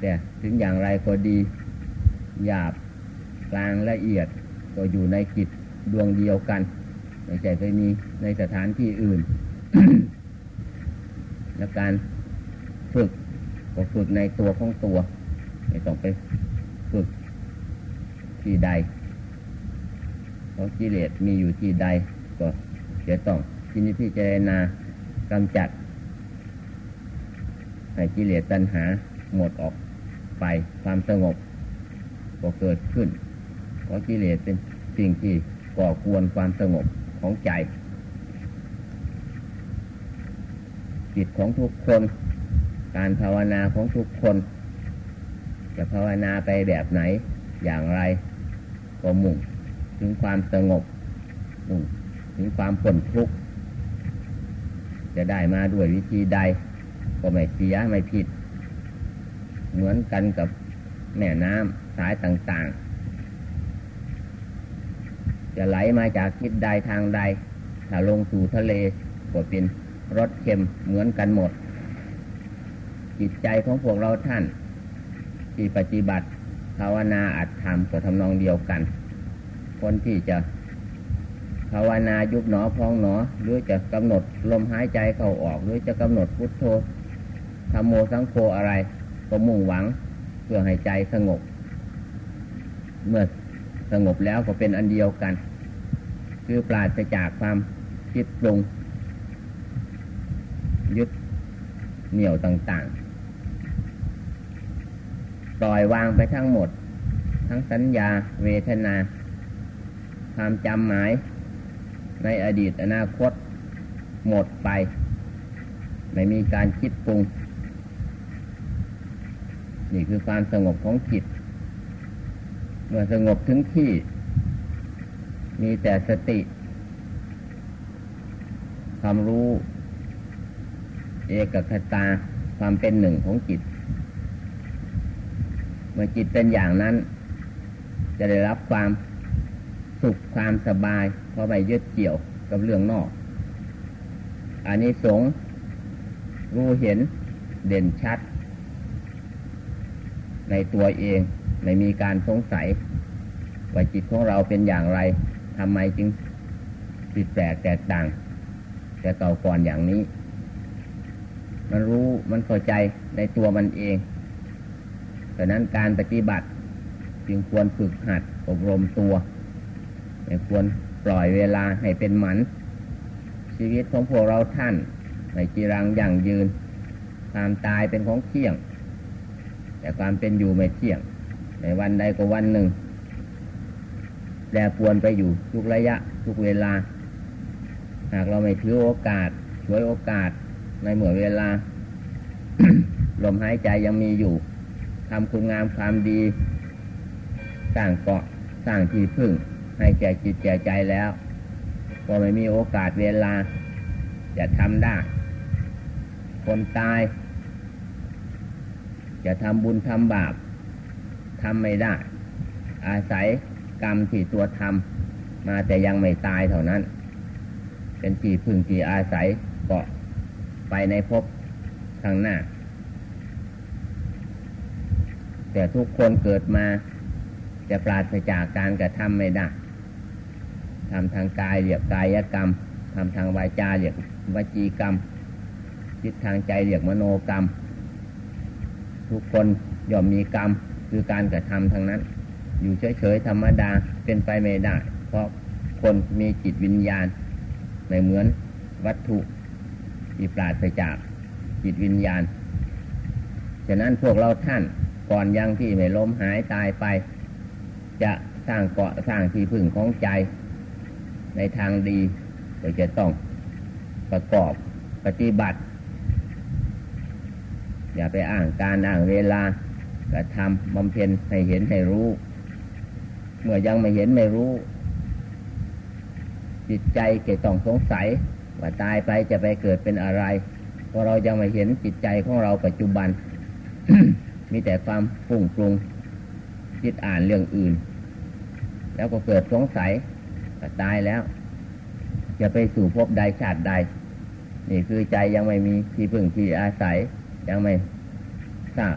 แต่ถึงอย่างไรก็ดี หยาบกลางละเอียดก็อยู่ในจิตดวงเดียวกัน ไม่ใช่ไปมีในสถานที่อื่น และการฝึกก็ฝึกในตัวของตัว ไม่ต้องไปฝึกที่ใดเพราะกิเลสมีอยู่ที่ใด ก็จะต้องทีนี้พี่เจรนากำจัดให้กิเลสตัณหาหมดออกไปความสงบก็เกิดขึ้น เพราะกิเลสเป็นสิ่งที่ก่อกวนความสงบ ของใจ จิตของทุกคน การภาวนาของทุกคน จะภาวนาไปแบบไหน อย่างไร ก็มุ่ง ถึงความสงบมุ่งถึงความผลทุกข์จะได้มาด้วยวิธีใด ก็ไม่เสียไม่ผิด เหมือนกันกับแม่น้ำสายต่างๆ จะไหลมาจากทิศใดทางใดถ้าลงสู่ทะเลก็เป็นรสเค็มเหมือนกันหมด จิตใจของพวกเราท่าน ที่ปฏิบัติภาวนาอัดทำก็ทำนองเดียวกัน คนที่จะภาวนายุบหนอพองหนอ หรือจะกำหนดลมหายใจเข้าออก หรือจะกำหนดพุทโธธรรมโมสังโฆอะไร ก็มุ่งหวังเพื่อให้ใจสงบ เมื่อ สงบแล้วก็เป็นอันเดียวกัน คือปราศจากความคิดปรุง ยึดเหนี่ยวต่างๆ ปล่อยวางไปทั้งหมด ทั้งสัญญาเวทนา ความจำหมาย ในอดีตอนาคต หมดไป ไม่มีการคิดปรุง นี่คือความสงบของจิต เมื่อสงบถึงที่ มีแต่สติความรู้ เอกคตาความเป็นหนึ่งของจิต เมื่อจิตเป็นอย่างนั้น จะได้รับความสุขความสบาย เพราะไม่ยึดเกี่ยวกับเรื่องนอก อันนี้สงรู้เห็นเด่นชัด ในตัวเอง ไม่มีการสงสัยว่าจิตของเราเป็นอย่างไรทำไมจึงผิดแปลกแตกต่าง แต่เก่าก่อนอย่างนี้ มันรู้มันเข้าใจในตัวมันเองดังนั้นการปฏิบัติจึงควรฝึกหัดอบรมตัวไม่ควรปล่อยเวลาให้เป็นหมัน ชีวิตของพวกเราท่านไม่จีรังอย่างยืนความตายเป็นของเที่ยง แต่ความเป็นอยู่ไม่เที่ยง ในวันใดก็วันหนึ่งแปรปวนไปอยู่ทุกระยะทุกเวลา หากเราไม่ถือโอกาสช่วยโอกาสในเมื่อเวลา ลมหายใจยังมีอยู่ทำคุณงามความดีสร้างเกาะสร้างที่พึ่ง ให้แก่จิตแก่ใจแล้ว ก็ไม่มีโอกาสเวลา จะทำได้ คนตาย จะทำบุญทำบาป ทำไม่ได้ อาศัยกรรมที่ตัวทำมาแต่ยังไม่ตายเท่านั้น เป็นที่พึ่งที่อาศัยเกาะไปในภพข้างหน้า แต่ทุกคนเกิดมาจะปราศจากการกระทำไม่ได้ทำทางกายเรียกกายกรรมทำทางวาจาเรียกวจีกรรมคิดทางใจเรียกมโนกรรม ทุกคนย่อมมีกรรม คือการกระทำทางนั้น อยู่เฉยๆธรรมดาเป็นไปไม่ได้ เพราะคนมีจิตวิญญาณไม่เหมือนวัตถุที่ปราศจากจิตวิญญาณ ฉะนั้นพวกเราท่านก่อนยังที่ไม่ล้มหายตายไป จะสร้างเกาะสร้างที่พึ่งของใจ ในทางดีก็จะต้องประกอบปฏิบัติ อย่าไปอ้างการอ้างเวลา กระทำบำเพ็ญให้เห็นให้รู้ เมื่อยังไม่เห็นไม่รู้ จิตใจเกิดต้องสงสัย ว่าตายไปจะไปเกิดเป็นอะไร เพราะเรายังไม่เห็นจิตใจของเราปัจจุบัน มีแต่ความฟุ้งปรุงคิดอ่านเรื่องอื่น แล้วก็เกิดสงสัยว่าตายแล้ว จะไปสู่ภพใดชาติใด นี่คือใจยังไม่มีที่พึ่งที่อาศัยยังไม่ทราบ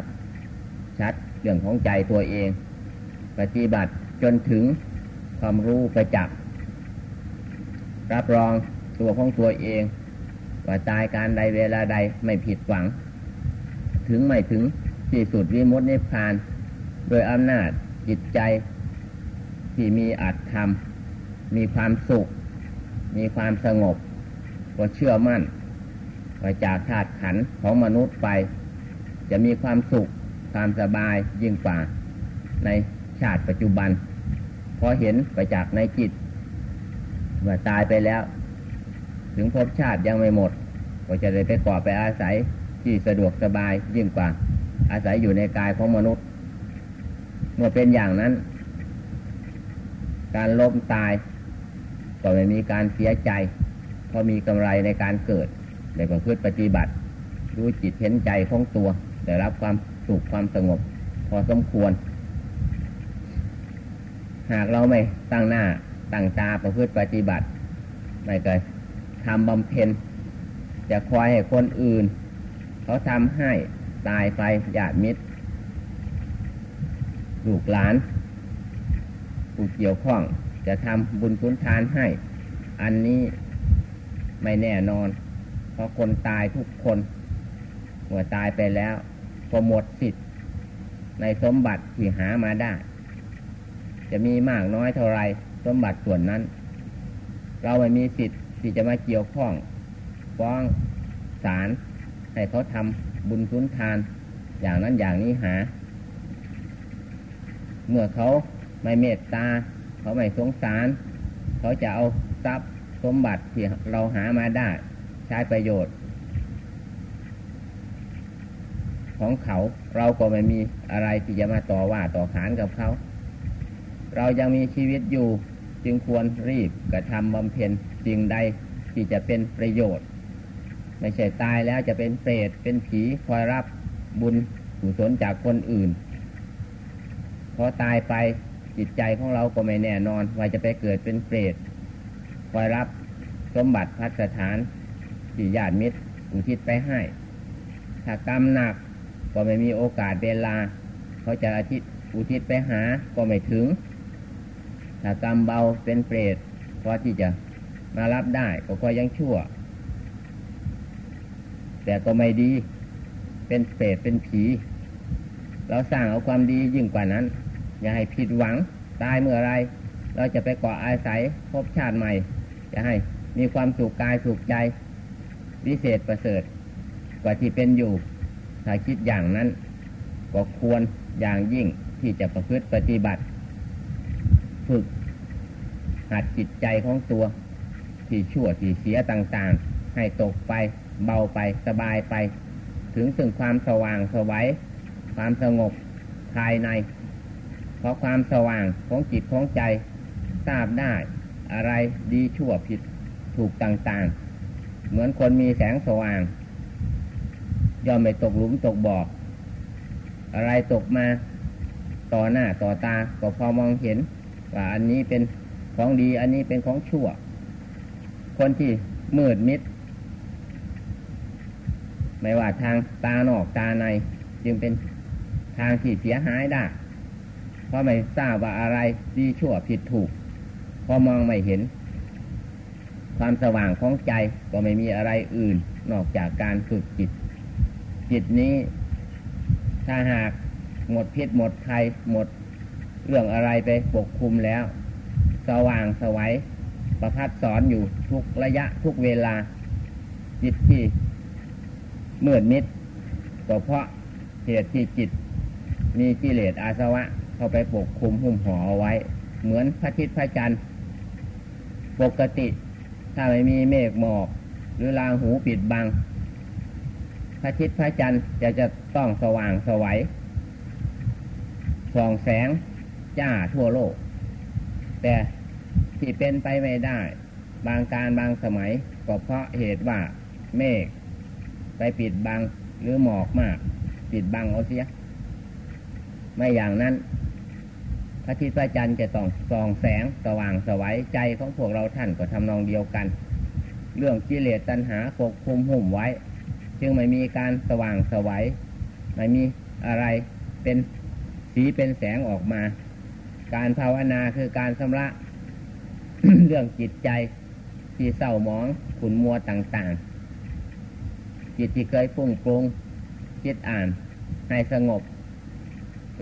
ชัดเรื่องของใจตัวเอง ปฏิบัติจนถึงความรู้ประจักษ์รับรองตัวของตัวเอง ว่าตายการใดเวลาใดไม่ผิดหวัง ถึงไม่ถึงที่สุดวิมุตตินิพพาน โดยอำนาจจิตใจที่มีอัตธรรม มีความสุข มีความสงบ ก็เชื่อมั่นว่าจากธาตุขันของมนุษย์ไป จะมีความสุข ความสบายยิ่งกว่าในชาติปัจจุบัน พอเห็นไปจากในจิตว่าตายไปแล้ว ถึงภพชาติยังไม่หมด ก็จะได้ไปก่อไปอาศัยที่สะดวกสบายยิ่งกว่า อาศัยอยู่ในกายของมนุษย์ เมื่อเป็นอย่างนั้น การล้มตาย ก็ไม่มีการเสียใจ เพราะมีกำไรในการเกิดในประพฤติปฏิบัติ รู้จิตเห็นใจของตัว ได้รับความ สุขความสงบ พอสมควร หากเราไม่ตั้งหน้าตั้งตาประพฤติปฏิบัติ ไม่เคยทำบำเพ็ญจะคอยให้คนอื่น เขาทำให้ตายไปญาติมิตรลูกหลานผู้เกี่ยวข้องจะทำบุญคุณทานให้ อันนี้ไม่แน่นอน เพราะคนตายทุกคนเมื่อตายไปแล้ว ก็หมดสิทธิ์ในสมบัติที่หามาได้ จะมีมากน้อยเท่าไรสมบัติส่วนนั้น เราไม่มีสิทธิ์ที่จะมาเกี่ยวข้องฟ้องศาลให้เขาทำบุญทุนทาน อย่างนั้นอย่างนี้หา เมื่อเขาไม่เมตตา เขาไม่สงสาร เขาจะเอาทรัพย์สมบัติที่เราหามาได้ ใช้ประโยชน์ ของเขา เราก็ไม่มีอะไรที่จะมาต่อว่าต่อขานกับเขา เรายังมีชีวิตอยู่จึงควรรีบกระทำบำเพ็ญสิ่งใดที่จะเป็นประโยชน์ ไม่ใช่ตายแล้วจะเป็นเปรตเป็นผีคอยรับบุญกุศลจากคนอื่นพอตายไปจิตใจของเราก็ไม่แน่นอน ว่าจะไปเกิดเป็นเปรตคอยรับสมบัติพัสถานที่ญาติมิตรอุทิศไปให้ ถ้ากรรมหนัก ก็ไม่มีโอกาสเวลา เขาจะอาทิตอุทิศไปหาก็ไม่ถึงถ้ากรรมเบาเป็นเปรตพอที่จะมารับได้ก็ก็ยังชั่ว แต่ก็ไม่ดี เป็นเปรตเป็นผี เราสร้างเอาความดียิ่งกว่านั้น อย่าให้ผิดหวังตายเมื่อไร เราจะไปเกาะอาศัยพบชาติใหม่ จะให้มีความสุขกายสุขใจ วิเศษประเสริฐกว่าที่เป็นอยู่ ถ้าคิดอย่างนั้น ก็ควรอย่างยิ่งที่จะประพฤติปฏิบัติ ฝึกหัดจิตใจของตัว ที่ชั่วที่เสียต่างๆ ให้ตกไป เบาไปสบายไป ถึงถึงความสว่างสวัยความสงบภายใน เพราะความสว่างของจิตของใจทราบได้อะไรดีชั่วผิดถูกต่างๆ เหมือนคนมีแสงสว่าง ย่อมไม่ตกหลุมตกบ่ออะไรตกมาต่อหน้าต่อตาก็พอมองเห็นว่าอันนี้เป็นของดี อันนี้เป็นของชั่ว คนที่มืดมิด ไม่ว่าทางตานอกตาใน จึงเป็นทางที่เสียหายได้ เพราะไม่ทราบว่าอะไรดีชั่วผิดถูกพอมองไม่เห็น ความสว่างของใจก็ไม่มีอะไรอื่น นอกจากการฝึกจิต จิตนี้ ถ้าหากหมดพิษหมดภัยหมดเรื่องอะไรไปปกคุมแล้ว สว่างสวัยประพัดสอนอยู่ทุกระยะทุกเวลา จิตที่เมืดมิดก็เพราะเหตุที่จิต มีกิเลสอาสวะ เข้าไปปกคุมหุ้มห่อเอาไว้ เหมือนพระอาทิตย์พระจันทร์ปกติ ถ้าไม่มีเมฆหมอก หรือรางหูปิดบัง ระอาทิตย์พระจันทร์จะจะต้องสว่างสวัยส่องแสงจ้าทั่วโลก แต่ที่เป็นไปไม่ได้ บางการบางสมัยก็เพราะเหตุว่าเมฆไปปิดบังหรือหมอกมาก ปิดบังเอาเสีย ไม่อย่างนั้น พระอาทิตย์พระจันทร์จะต้องส่องแสงสว่างสวัยใจของพวกเราท่านก็ทำนองเดียวกัน เรื่องกิเลสตัณหาปกคุมหุ่มไว้ จึงไม่มีการสว่างสวัยไม่มีอะไรเป็นสีเป็นแสงออกมา การภาวนาคือการชำระ เรื่องจิตใจ ที่เศร้าหมองขุนมัวต่างๆ จิตที่เคยฟุ้งปรุงจิตอ่าน ให้สงบ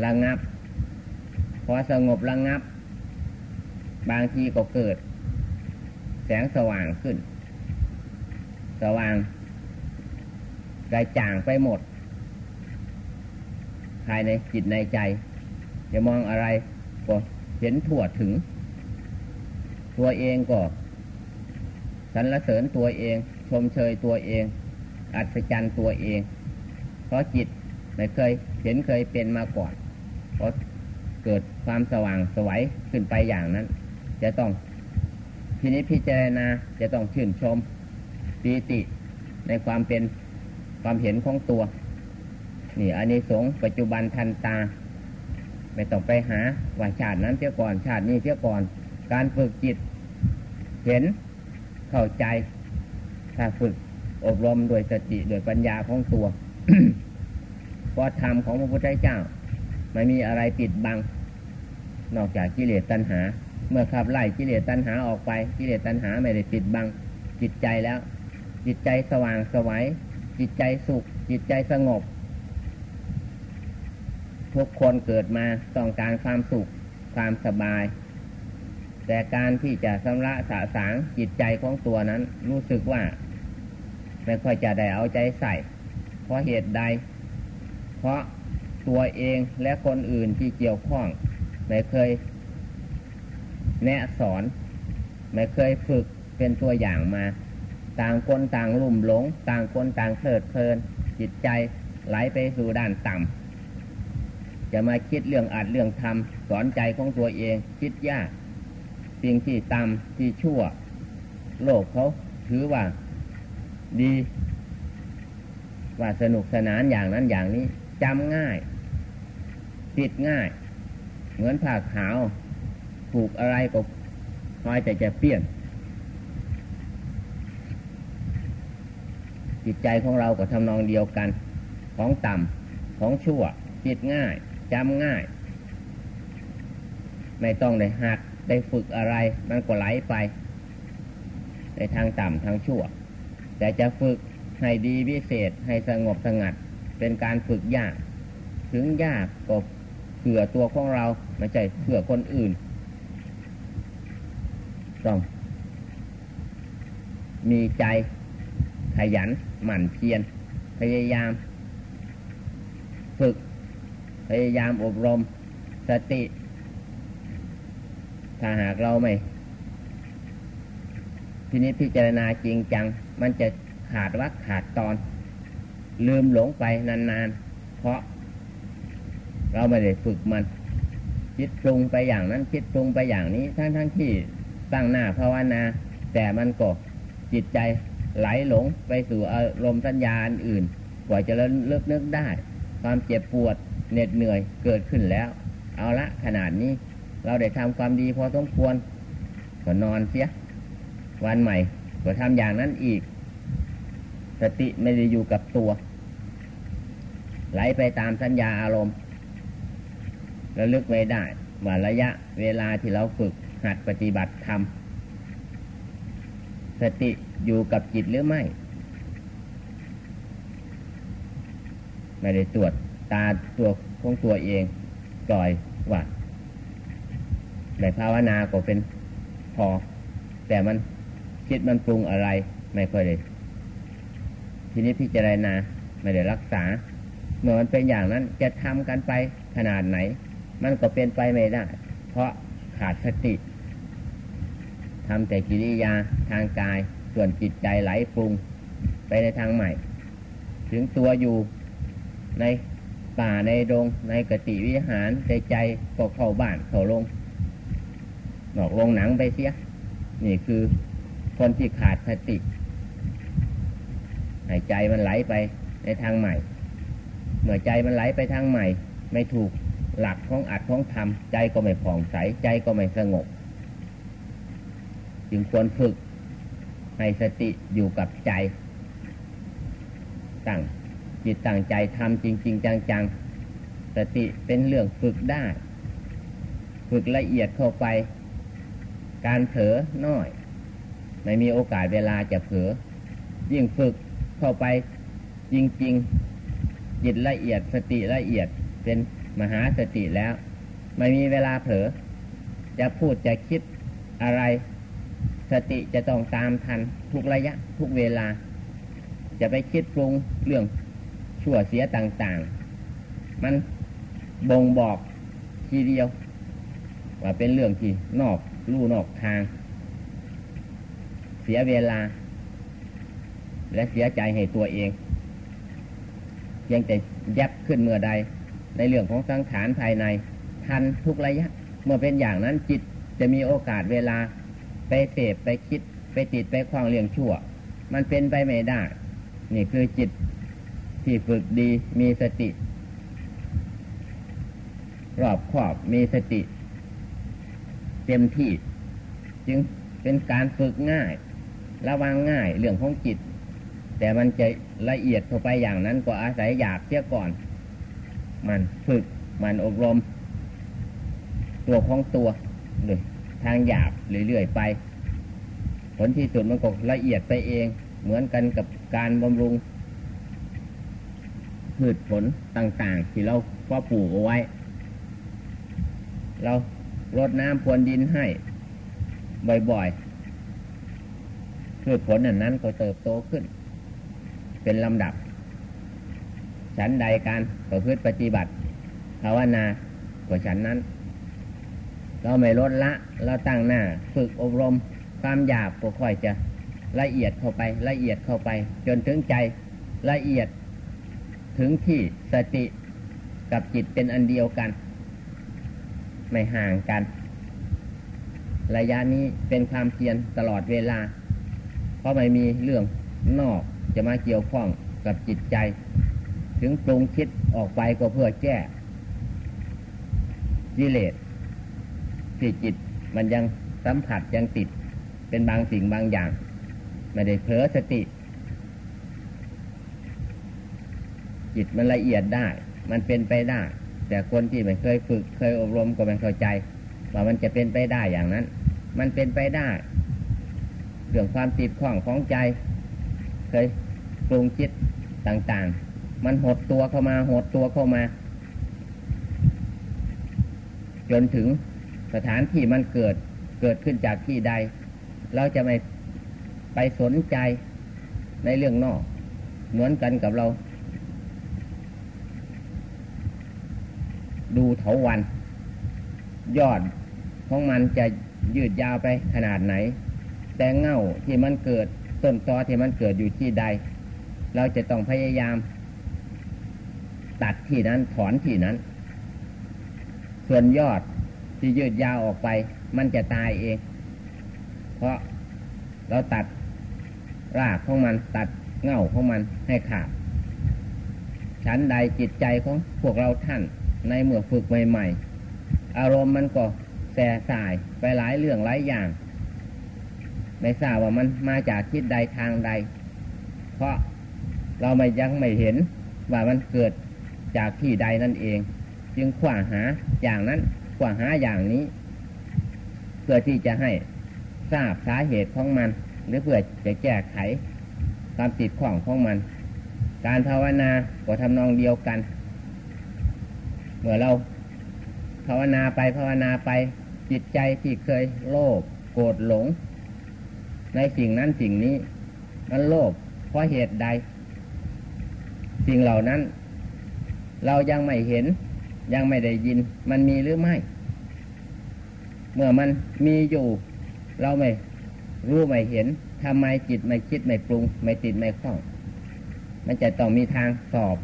ระงับ พอสงบระงับ บางทีก็เกิด แสงสว่างขึ้น สว่าง กระจ่างไปหมด ภายในจิตในใจ จะมองอะไรก็เห็นทั่วถึง ตัวเองก็สรรเสริญตัวเอง ชมเชยตัวเอง อัศจรรย์ตัวเอง เพราะจิตไม่เคยเห็นเคยเป็นมาก่อนเพราะเกิดความสว่างสวัยขึ้นไปอย่างนั้น จะต้องทีนี้พิจารณาจะต้องชื่นชมปีติในความเป็น ความเห็นของตัวนี่อันนี้สงปัจจุบันทันตา ไม่ต้องไปหาว่าชาตินั้นเสียก่อนชาตินี้เสียก่อน การฝึกจิต เห็นเข้าใจ ถ้าฝึกอบรมโดยสติโดยปัญญาของตัวพอธรรมของพระพุทธเจ้า ไม่มีอะไรปิดบัง นอกจากกิเลสตัณหา เมื่อขับไล่กิเลสตัณหาออกไปกิเลสตัณหาไม่ได้ปิดบังจิตใจแล้ว จิตใจสว่างสวัย จิตใจสุข จิตใจสงบ ทุกคนเกิดมาต้องการความสุข ความสบาย แต่การที่จะชำระสะสางจิตใจของตัวนั้น รู้สึกว่า ไม่ค่อยจะได้เอาใจใส่ เพราะเหตุใด เพราะตัวเองและคนอื่นที่เกี่ยวข้อง ไม่เคย แนะสอน ไม่เคยฝึกเป็นตัวอย่างมา ต่างคนต่างลุ่มหลง ต่างคนต่างเพลิดเพลิน จิตใจไหลไปสู่ด้านต่ำจะมาคิดเรื่องอาจเรื่องทำสอนใจของตัวเองคิดยากสิ่งที่ต่ำที่ชั่ว โลกเขาถือว่าดี ว่าสนุกสนานอย่างนั้นอย่างนี้จำง่าย ติดง่าย เหมือนผ้าขาว ผูกอะไรก็คอยแต่จะเปลี่ยน จิตใจของเราก็ทำนองเดียวกัน ของต่ำของชั่วจิตง่ายจำง่าย ไม่ต้องได้หัดได้ฝึกอะไร มันก็ไหลไป ในทางต่ำทางชั่ว แต่จะฝึกให้ดีวิเศษให้สงบสงัด เป็นการฝึกยาก ถึงยากก็เผื่อตัวของเราไม่ใช่เผื่อคนอื่น ต้อง มีใจ ขยันหมั่นเพียรพยายาม ฝึก พยายามอบรมสติ ถ้าหากเราไม่ทีนี้พิจารณาจริงจัง มันจะขาดวักขาดตอน ลืมหลงไปนานๆ เพราะ เราไม่ได้ฝึกมัน คิดปรุงไปอย่างนั้น คิดปรุงไปอย่างนี้ ทั้งทั้งที่ตั้งหน้าภาวนา แต่มันก็จิตใจ ไหลหลงไปสู่อารมณ์สัญญาอื่น กว่าจะเลิกนึกได้ ความเจ็บปวดเหน็ดเหนื่อยเกิดขึ้นแล้ว เอาละขนาดนี้ เราได้ทำความดีพอสมควรก็นอนเสีย วันใหม่ก็ทำอย่างนั้นอีก สติไม่ได้อยู่กับตัว ไหลไปตามสัญญาอารมณ์ระลึกไม่ได้ว่าระยะเวลาที่เราฝึกหัดปฏิบัติธรรม สติอยู่กับจิตหรือไม่ ไม่ได้ตรวจตาตัวของตัวเองปล่อยว่าในภาวนาก็เป็นพอ แต่มันคิดมันปรุงอะไร ไม่ค่อยได้ทีนี้พิจารณาไม่ได้รักษา เมื่อมันเป็นอย่างนั้นจะทำกันไปขนาดไหน มันก็เป็นไปไม่ได้ เพราะขาดสติ ทำแต่กิริยาทางกาย ส่วนจิตใจไหลปรุงไปในทางใหม่ ถึงตัวอยู่ในป่าในดง ในกติวิหารใจใจก็เข้าบ้านเข้าลงหนอกลงหนังไปเสีย นี่คือคนที่ขาดสติหายใจมันไหลไปในทางใหม่ เมื่อใจมันไหลไปทางใหม่ ไม่ถูกหลักของอัดของทำใจก็ไม่ผ่องใสใจก็ไม่สงบ จึงควรฝึกให้สติอยู่กับใจตั้งจิตตั้งใจทำจริง ๆ จังๆ สติเป็นเรื่องฝึกได้ ฝึกละเอียดเข้าไป การเผลอน้อย ไม่มีโอกาสเวลาจะเผลอยิ่งฝึกเข้าไปจริง ๆ จิตละเอียดสติละเอียดเป็นมหาสติแล้ว ไม่มีเวลาเผลอจะพูดจะคิดอะไร สติจะต้องตามทันทุกระยะทุกเวลา จะไปคิดปรุงเรื่องชั่วเสียต่าง ๆ มันบ่งบอกทีเดียว ว่าเป็นเรื่องที่นอกลู่นอกทาง เสียเวลา และเสียใจให้ตัวเองเพียงแต่ยับขึ้นเมื่อใด ในเรื่องของสังขารภายใน ทันทุกระยะ เมื่อเป็นอย่างนั้นจิตจะมีโอกาสเวลา ไปเสพไปคิด ไปติดไปคล้องเลี้ยงชั่ว มันเป็นไปไม่ได้ นี่คือจิตที่ฝึกดีมีสติ รอบขอบมีสติ เต็มที่ จึงเป็นการฝึกง่าย ระวังง่ายเรื่องของจิต แต่มันจะละเอียดเข้าไปอย่างนั้นก็อาศัยอยากเสียก่อน มันฝึกมันอบรม ตัวของตัวเลย ทางหยาบเรื่อยๆไป ผลที่สุดมันก็ละเอียดไปเอง เหมือนกันกับการบำรุงพืชผลต่างๆ ที่เราก็ปลูกเอาไว้ เรารดน้ำพรวนดินให้ บ่อยๆพืชผลนั้นนั้นก็เติบโตขึ้น เป็นลำดับ ฉันใดการประพฤติปฏิบัติภาวนาก็ฉันนั้น เราไม่ลดละ เราตั้งหน้า ฝึกอบรม ความหยาบก็ค่อยจะละเอียดเข้าไป ละเอียดเข้าไป จนถึงใจละเอียดถึงที่สติกับจิตเป็นอันเดียวกัน ไม่ห่างกัน ระยะนี้เป็นความเพียรตลอดเวลา เพราะไม่มีเรื่องนอกจะมาเกี่ยวข้องกับจิตใจ ถึงปรุงคิดออกไปก็เพื่อแก้กิเลส ที่จิตมันยังสัมผัสยังติด เป็นบางสิ่งบางอย่าง ไม่ได้เผลอสติ จิตมันละเอียดได้ มันเป็นไปได้ แต่คนที่ไม่เคยฝึก เคยอบรมก็ไม่เข้าใจ ว่ามันจะเป็นไปได้อย่างนั้น มันเป็นไปได้ เรื่องความติดข้องของใจ เคยปรุงจิตต่างๆ มันหดตัวเข้ามาหดตัวเข้ามา จนถึง สถานที่มันเกิดเกิดขึ้นจากที่ใด เราจะไม่ไปสนใจในเรื่องนอกเหมือนกันกับเรา ดูเถาวัน ยอดของมันจะยืดยาวไปขนาดไหน แต่เง่าที่มันเกิดต้นตอที่มันเกิดอยู่ที่ใด เราจะต้องพยายาม ตัดที่นั้นถอนที่นั้น ส่วนยอด ที่ยืดยาวออกไป มันจะตายเอง เพราะเราตัดรากของมันตัดเง่าของมันให้ขาดชั้นใดจิตใจของพวกเราท่าน ในเมื่อฝึกใหม่ ๆ อารมณ์มันก็แส่สายไปหลายเรื่องหลายอย่าง ไม่ทราบว่ามันมาจากทิศใดทางใด เพราะเราไม่ยังไม่เห็นว่ามันเกิดจากที่ใดนั่นเอง จึงขว้าหาอย่างนั้น ขว้าหาอย่างนี้ เพื่อที่จะให้ทราบสาเหตุของมัน หรือเพื่อจะแก้ไขความติดข้องของมัน การภาวนาก็ทำนองเดียวกัน เมื่อเราภาวนาไปภาวนาไปจิตใจที่เคยโลภโกรธหลง ในสิ่งนั้นสิ่งนี้ มันโลภเพราะเหตุใด สิ่งเหล่านั้น เรายังไม่เห็น ยังไม่ได้ยิน มันมีหรือไม่ เมื่อมันมีอยู่ เราไม่รู้ไม่เห็นทำไมจิตไม่คิดไม่ปรุง ไม่ติดไม่คล้อง มันจะต้องมีทางสอบ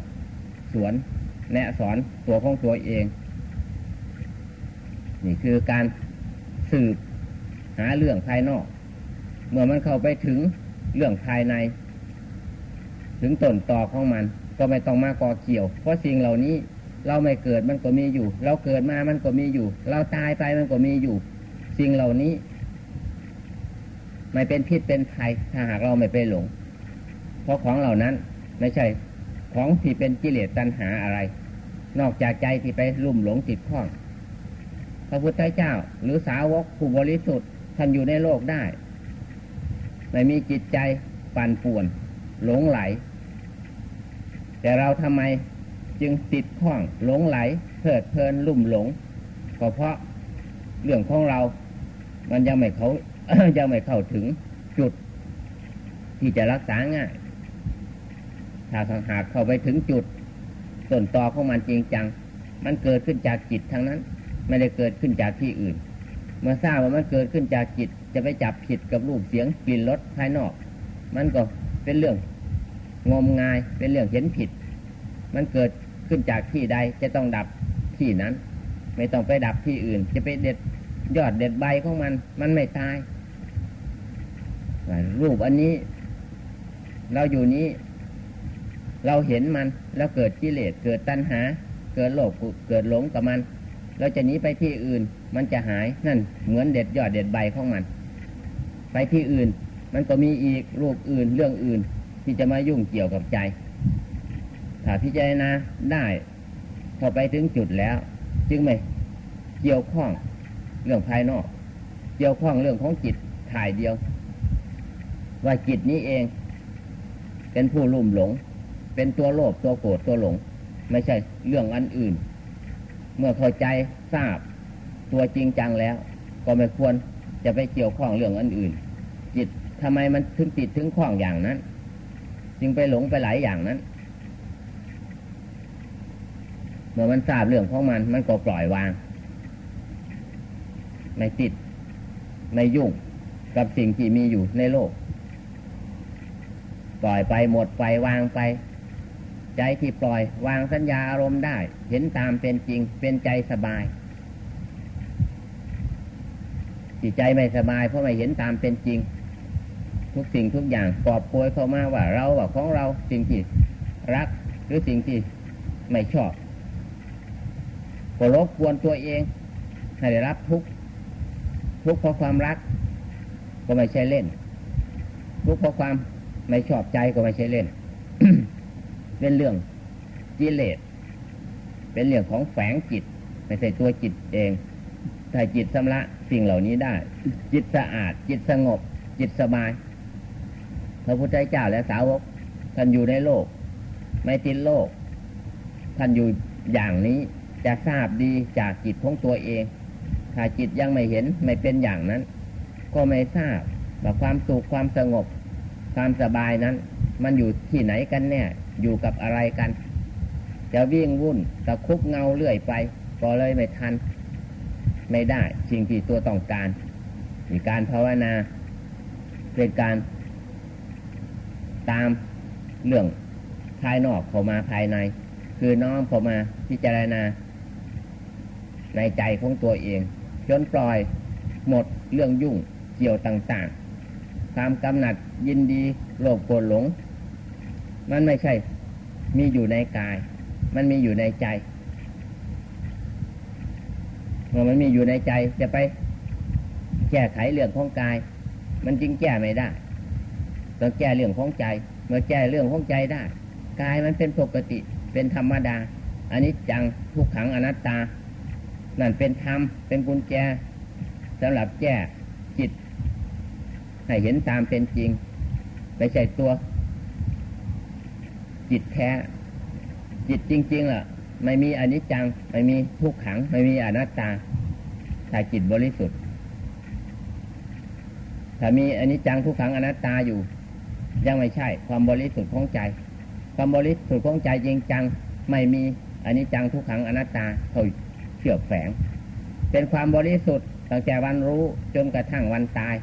สวนแนะสอนตัวของตัวเอง นี่คือการสืบหาเรื่องภายนอก เมื่อมันเข้าไปถึงเรื่องภายใน ถึงต้นต่อของมัน ก็ไม่ต้องมาก่อเกี่ยว เพราะสิ่งเหล่านี้ เราไม่เกิดมันก็มีอยู่ เราเกิดมามันก็มีอยู่ เราตายไปมันก็มีอยู่ สิ่งเหล่านี้ ไม่เป็นพิษเป็นภัยถ้าหากเราไม่ไปหลง เพราะของเหล่านั้น ไม่ใช่ของที่เป็นกิเลสตัณหาอะไร นอกจากใจที่ไปลุ่มหลงติดข้องพระพุทธเจ้า หรือสาวกผู้บริสุทธิ์ท่านอยู่ในโลกได้ ไม่มีจิตใจปั่นป่วน หลงไหล แต่เราทำไม จึงติดข้องหลงไหลเพลิดเพลินลุ่มหลง ก็เพราะเรื่องของเรา มันยังไม่เขายังไม่เข้าถึงจุด ที่จะรักษาง่ายถ้าสังหากเข้าไปถึงจุดต้นตอของมันจริงจัง มันเกิดขึ้นจากจิตทั้งนั้น ไม่ได้เกิดขึ้นจากที่อื่น เมื่อทราบว่ามันเกิดขึ้นจากจิต จะไปจับผิดกับรูปเสียงกลิ่นรสภายนอก มันก็เป็นเรื่องงมงายเป็นเรื่องเห็นผิด มันเกิด ขึ้นจากที่ใดจะต้องดับที่นั้น ไม่ต้องไปดับที่อื่น จะไปเด็ดยอดเด็ดใบของมัน มันไม่ตาย รูปอันนี้ เราอยู่นี้ เราเห็นมัน แล้วเกิดกิเลสเกิดตัณหา เกิดโลภเกิดหลงกับมัน เราจะหนีไปที่อื่น มันจะหายนั่นเหมือนเด็ดยอดเด็ดใบของมัน ไปที่อื่น มันก็มีอีกรูปอื่นเรื่องอื่น ที่จะมายุ่งเกี่ยวกับใจ ถ้าพิจารณาได้พอไปถึงจุดแล้ว จึงไม่เกี่ยวข้องเรื่องภายนอก เกี่ยวข้องเรื่องของจิตถ่ายเดียว ว่าจิตนี้เอง เป็นผู้ลุ่มหลง เป็นตัวโลภตัวโกรธตัวหลง ไม่ใช่เรื่องอันอื่น เมื่อเข้าใจทราบตัวจริงจังแล้ว ก็ไม่ควรจะไปเกี่ยวข้องเรื่องอันอื่น จิตทำไมมันถึงติดถึงข้องอย่างนั้น จึงไปหลงไปหลายอย่างนั้น เมื่อมันทราบเรื่องของมัน มันก็ปล่อยวาง ไม่ติด ไม่ยุ่งกับสิ่งที่มีอยู่ในโลก ปล่อยไปหมดไปวางไป ใจที่ปล่อยวางสัญญาอารมณ์ได้ เห็นตามเป็นจริง เป็นใจสบายจิตใจไม่สบายเพราะไม่เห็นตามเป็นจริง ทุกสิ่งทุกอย่างกอบโวยเข้ามาว่าเราว่าของเราสิ่งที่รักหรือสิ่งที่ไม่ชอบ ก็รบกวนตัวเองให้ได้รับทุกทุกเพราะความรัก ก็ไม่ใช่เล่น ทุกเพราะความไม่ชอบใจก็ไม่ใช่เล่น เป็นเรื่องกิเลสเป็นเรื่องของแฝงจิต ไม่ใช่ตัวจิตเองถ้าจิตสำละสิ่งเหล่านี้ได้ จิตสะอาด จิตสงบ จิตสบายพระพุทธเจ้าและสาวกท่านอยู่ในโลก ไม่ติดโลก ท่านอยู่อย่างนี้ จะทราบดีจากจิตของตัวเอง ถ้าจิตยังไม่เห็นไม่เป็นอย่างนั้น ก็ไม่ทราบว่าความสุขความสงบ ความสบายนั้น มันอยู่ที่ไหนกันแน่ อยู่กับอะไรกัน จะวิ่งวุ่นตะคุบเงาเลื่อยไป ก็เลยไม่ทัน ไม่ได้สิ่งที่ตัวต้องการมีการภาวนาเป็นการตามเรื่องภายนอกเข้ามาภายใน คือน้อมเข้ามาพิจารณา ในใจของตัวเองจนปล่อยหมดเรื่องยุ่งเกี่ยวต่างๆ ความกำหนัดยินดีโลภโกรธหลง มันไม่ใช่มีอยู่ในกาย มันมีอยู่ในใจเมื่อมันมีอยู่ในใจจะไปแก้ไขเรื่องของกาย มันจึงแก้ไม่ได้ต้องแก้เรื่องของใจ เมื่อแก้เรื่องของใจได้ กายมันเป็นปกติเป็นธรรมดาอันนี้จังทุกขังอนัตตา นั่นเป็นธรรมเป็นกุญแจสำหรับแก้จิต ให้เห็นตามเป็นจริง ไม่ใช่ตัว จิตแท้ จิตจริงๆล่ะ ไม่มีอนิจจัง ไม่มีทุกขัง ไม่มีอนัตตาถ้าจิตบริสุทธิ์ ถ้ามีอนิจจังทุกขังอนัตตาอยู่ ยังไม่ใช่ ความบริสุทธิ์ของใจ ความบริสุทธิ์ของใจจริงจัง ไม่มีอนิจจังทุกขังอนัตตาเขา เชื่อแฝง เป็นความบริสุทธิ์ตั้งแต่วันรู้จนกระทั่งวันตาย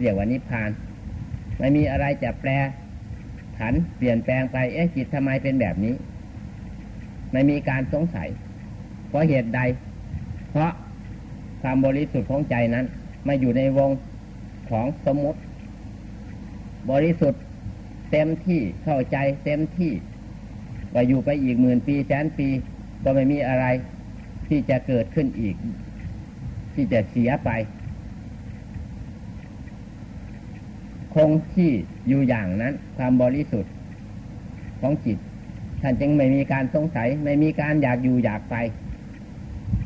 เรียกว่านิพพาน ไม่มีอะไรจะแปลผันเปลี่ยนแปลงไปเอ๊ะจิตทำไมเป็นแบบนี้ ไม่มีการสงสัย เพราะเหตุใด เพราะความบริสุทธิ์ของใจนั้นมาอยู่ในวงของสมมติ บริสุทธิ์เต็มที่เข้าใจเต็มที่ว่าอยู่ไปอีกหมื่นปีแสนปี ก็ไม่มีอะไร ที่จะเกิดขึ้นอีก ที่จะเสียไป คงที่อยู่อย่างนั้น ความบริสุทธิ์ของจิต ท่านจึงไม่มีการสงสัย ไม่มีการอยากอยู่อยากไป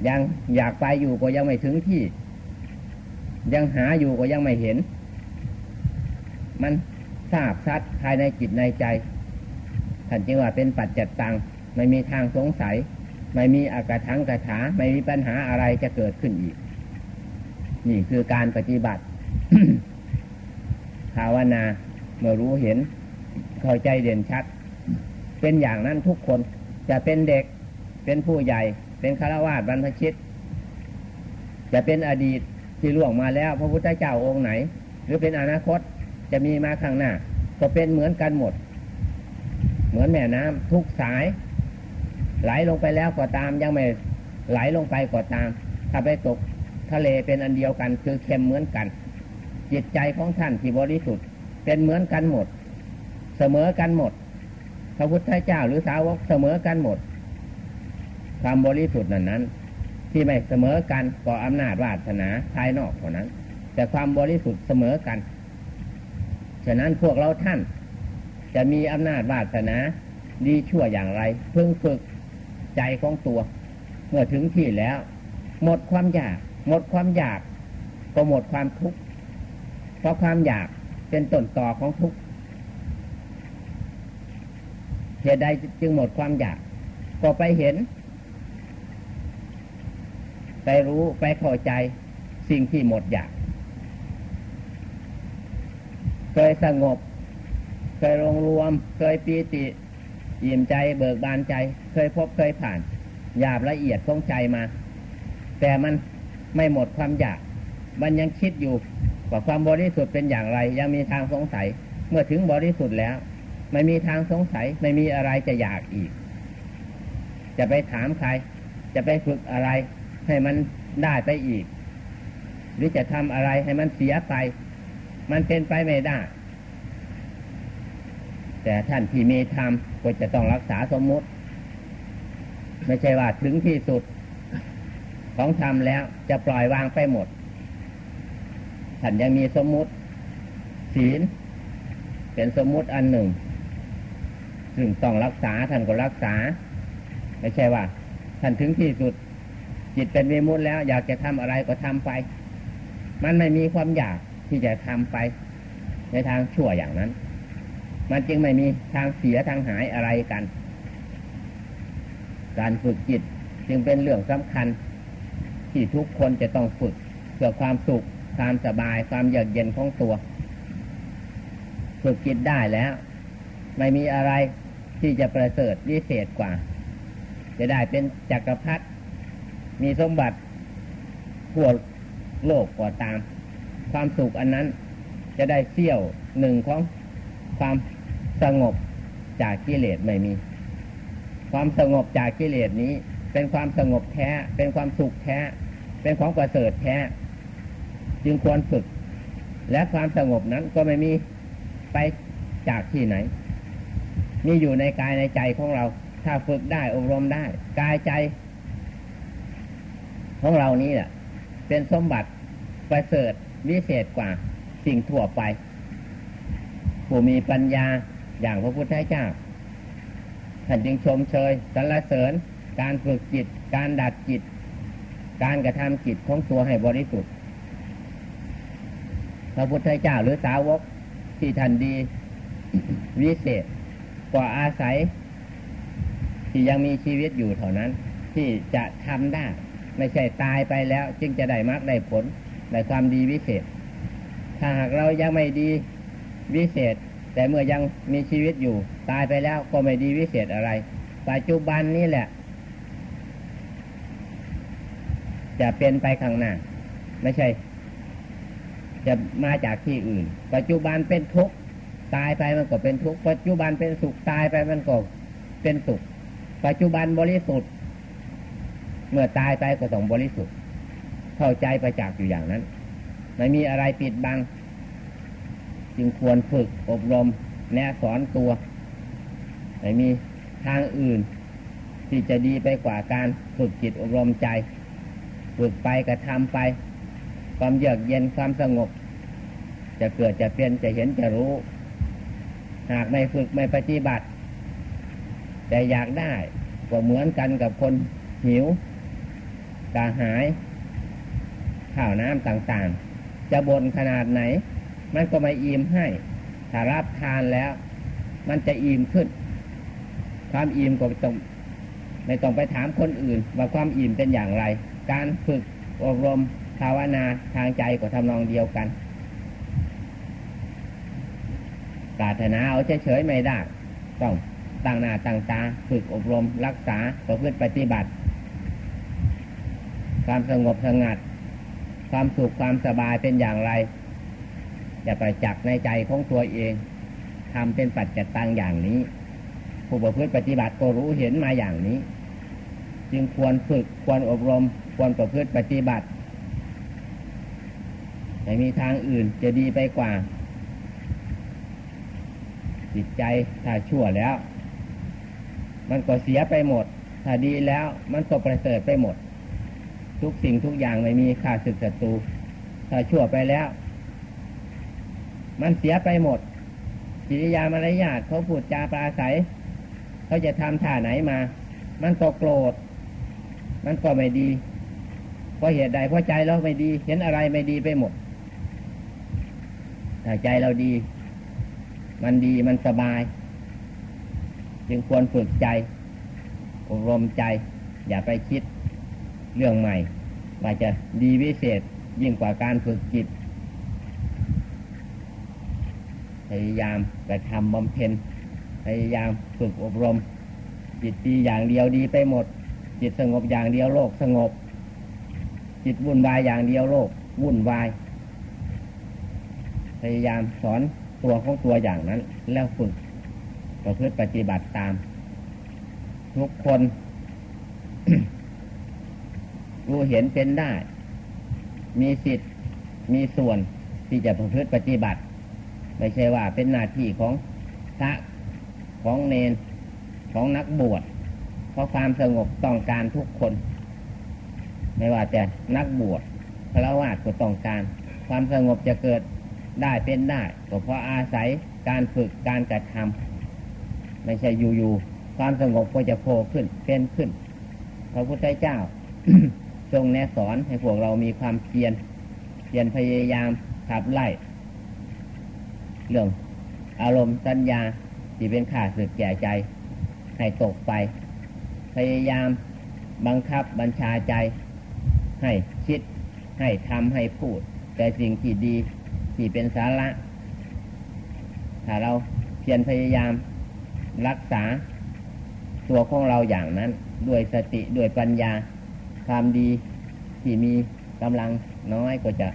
ยังอยากไปอยู่ก็ยังไม่ถึงที่ ยังหาอยู่ก็ยังไม่เห็น มันทราบชัดภายในจิตในใจท่านจึงว่าเป็นปัจจัตตังไม่มีทางสงสัย ไม่มีอากาทังกระถาไม่มีปัญหาอะไรจะเกิดขึ้นอีก นี่คือการปฏิบัติภาวนาเมื่อรู้เห็น เข้าใจเด่นชัด เป็นอย่างนั้นทุกคนจะเป็นเด็กเป็นผู้ใหญ่ เป็นฆราวาสบรรพชิต จะเป็นอดีตที่ล่วงมาแล้ว พระพุทธเจ้าองค์ไหน หรือเป็นอนาคตจะมีมาข้างหน้า ก็เป็นเหมือนกันหมด เหมือนแม่น้ำทุกสาย ไหลลงไปแล้วก็ตามยังไม่ไหลลงไปก็ตาม ถ้าไปตกทะเลเป็นอันเดียวกัน คือเค็มเหมือนกัน จิตใจของท่านที่บริสุทธิ์เป็นเหมือนกันหมด เสมอกันหมด พระพุทธเจ้าหรือสาวกเสมอกันหมด ความบริสุทธิ์นั้นนั้น ที่ไม่เสมอกันก็อำนาจวาสนาภายนอกเท่านั้น แต่ความบริสุทธิ์เสมอกันฉะนั้นพวกเราท่าน จะมีอำนาจวาสนาดีชั่วอย่างไร เพิ่งฝึก ใจของตัว เมื่อถึงที่แล้ว หมดความอยาก หมดความอยากก็หมดความทุกข์เพราะความอยากเป็นต้นต่อของทุกข์เหตุใดจึงหมดความอยาก ก็ไปเห็น ไปรู้ไปเข้าใจสิ่งที่หมดอยากเคยสงบ เคยรวมรวม เคยปีติ อิ่มใจเบิกบานใจ เคยพบเคยผ่านหยาบละเอียดของใจมา แต่มันไม่หมดความอยาก มันยังคิดอยู่ว่าความบริสุทธิ์เป็นอย่างไร ยังมีทางสงสัย เมื่อถึงบริสุทธิ์แล้ว ไม่มีทางสงสัย ไม่มีอะไรจะอยากอีก จะไปถามใคร จะไปฝึกอะไรให้มันได้ไปอีก หรือจะทำอะไรให้มันเสียไป มันเป็นไปไม่ได้ แต่ท่านที่มีธรรมก็จะต้องรักษาสมมุติ ไม่ใช่ว่าถึงที่สุดของธรรมแล้วจะปล่อยวางไปหมดท่านยังมีสมมุติ ศีล เป็นสมมุติอันหนึ่ง ซึ่งต้องรักษาท่านก็รักษา ไม่ใช่ว่า ท่านถึงที่สุด จิตเป็นวิมุตแล้ว อยากจะทำอะไรก็ทำไป มันไม่มีความอยากที่จะทำไป ในทางชั่วอย่างนั้น มันจึงไม่มีทางเสียทางหายอะไรกัน การฝึกจิตจึงเป็นเรื่องสำคัญ ที่ทุกคนจะต้องฝึกเพื่อความสุขความสบายความเยือกเย็นของตัว ฝึกจิตได้แล้ว ไม่มีอะไรที่จะประเสริฐวิเศษกว่า จะได้เป็นจักรพรรดิมีสมบัติทั่วโลกก็ตาม ความสุขอันนั้นจะได้เสี้ยวหนึ่งของความ สงบจากกิเลสไม่มี ความสงบจากกิเลสนี้ เป็นความสงบแท้ เป็นความสุขแท้ เป็นของประเสริฐแท้ จึงควรฝึก และความสงบนั้นก็ไม่มีไปจากที่ไหนนี่อยู่ในกายในใจของเรา ถ้าฝึกได้อบรมได้ กายใจ ของเรานี้แหละเป็นสมบัติประเสริฐวิเศษกว่าสิ่งทั่วไป ผู้มีปัญญา อย่างพระพุทธเจ้าท่านจึงชมเชยสรรเสริญ การฝึกจิต การดัดจิต การกระทำจิตของตัวให้บริสุทธิ์พระพุทธเจ้าหรือสาวกที่ท่านดีวิเศษกว่าอาศัย ที่ยังมีชีวิตอยู่เท่านั้น ที่จะทำได้ ไม่ใช่ตายไปแล้ว จึงจะได้มรรคได้ผลได้ความดีวิเศษ ถ้าหากเรายังไม่ดีวิเศษ แต่เมื่อยังมีชีวิตอยู่ ตายไปแล้วก็ไม่ดีวิเศษอะไร ปัจจุบันนี้แหละ จะเป็นไปข้างหน้า ไม่ใช่ จะมาจากที่อื่น ปัจจุบันเป็นทุกข์ตายไปมันก็เป็นทุกข์ปัจจุบันเป็นสุขตายไปมันก็เป็นสุข ปัจจุบันบริสุทธิ์ เมื่อตายไปก็ต้องบริสุทธิ์ เข้าใจประจักษ์อยู่อย่างนั้น ไม่มีอะไรปิดบัง จึงควรฝึกอบรมแนะสอนตัวไม่มีทางอื่น ที่จะดีไปกว่าการฝึกจิตอบรมใจ ฝึกไปกระทำไป ความเยือกเย็นความสงบ จะเกิดจะเป็นจะเห็นจะรู้ หากไม่ฝึกไม่ปฏิบัติ แต่อยากได้ก็เหมือนกันกับคนหิวกระหาย ข้าวน้ำต่างๆ จะบนขนาดไหน มันก็ไม่อิ่มให้ ถ้ารับทานแล้ว มันจะอิ่มขึ้น ความอิ่มก็ต้องไม่ต้องไปถามคนอื่น ว่าความอิ่มเป็นอย่างไร การฝึกอบรมภาวนาทางใจก็ทำนองเดียวกันปรารถนาเอาเฉยๆไม่ได้ ต้องตั้งหน้าตั้งตาฝึกอบรมรักษาประพฤติปฏิบัติ ความสงบสงัด ความสุขความสบายเป็นอย่างไร จะไปจักในใจของตัวเองทำเป็นปัจจตังอย่างนี้ ผู้ประพฤติปฏิบัติก็รู้เห็นมาอย่างนี้ จึงควรฝึกควรอบรม ควรประพฤติปฏิบัติไม่มีทางอื่นจะดีไปกว่า จิตใจถ้าชั่วแล้ว มันก็เสียไปหมด ถ้าดีแล้วมันก็ประเสริฐไปหมด ทุกสิ่งทุกอย่างไม่มีค่าศึกศัตรูถ้าชั่วไปแล้ว มันเสียไปหมด กิริยามารยาทเขาพูดจาปราศัยเขาจะทำท่าไหนมา มันก็โกรธ มันก็ไม่ดี เพราะเหตุใดเพราะใจเราไม่ดี เห็นอะไรไม่ดีไปหมดถ้าใจเราดี มันดีมันสบาย จึงควรฝึกใจ อบรมใจ อย่าไปคิดเรื่องใหม่ว่าจะดีวิเศษยิ่งกว่าการฝึกจิต พยายามกระทำบำเพ็ญพยายามฝึกอบรม จิตดีอย่างเดียวดีไปหมด จิตสงบอย่างเดียวโลกสงบ จิตวุ่นวายอย่างเดียวโลกวุ่นวาย พยายามสอนตัวของตัวอย่างนั้น แล้วฝึกประพฤติปฏิบัติตาม ทุกคนรู้เห็นเป็นได้ มีสิทธิ์มีส่วนที่จะประพฤติปฏิบัติ ไม่ใช่ว่าเป็นหน้าที่ของพระของเนนของนักบวชเพราะความสงบต้องการทุกคน ไม่ว่าจะนักบวชพระวาสก็ต้องการ ความสงบจะเกิดได้เป็นได้ก็เพราะอาศัยการฝึกการกระทำไม่ใช่อยู่ๆความสงบก็จะโผล่ขึ้นเป็นขึ้นพระพุทธเจ้าทรงแนะสอนให้พวกเรามีความเพียรเพียรพยายามขับไล่ เรื่องอารมณ์สัญญาที่เป็นข่าสึกแก่ใจ ให้ตกไป พยายามบังคับบัญชาใจ ให้คิด ให้ทำให้พูด แต่สิ่งที่ดีที่เป็นสาระ ถ้าเราเพียรพยายามรักษาตัวของเราอย่างนั้น ด้วยสติด้วยปัญญาความดีที่มีกำลังน้อยก็จะ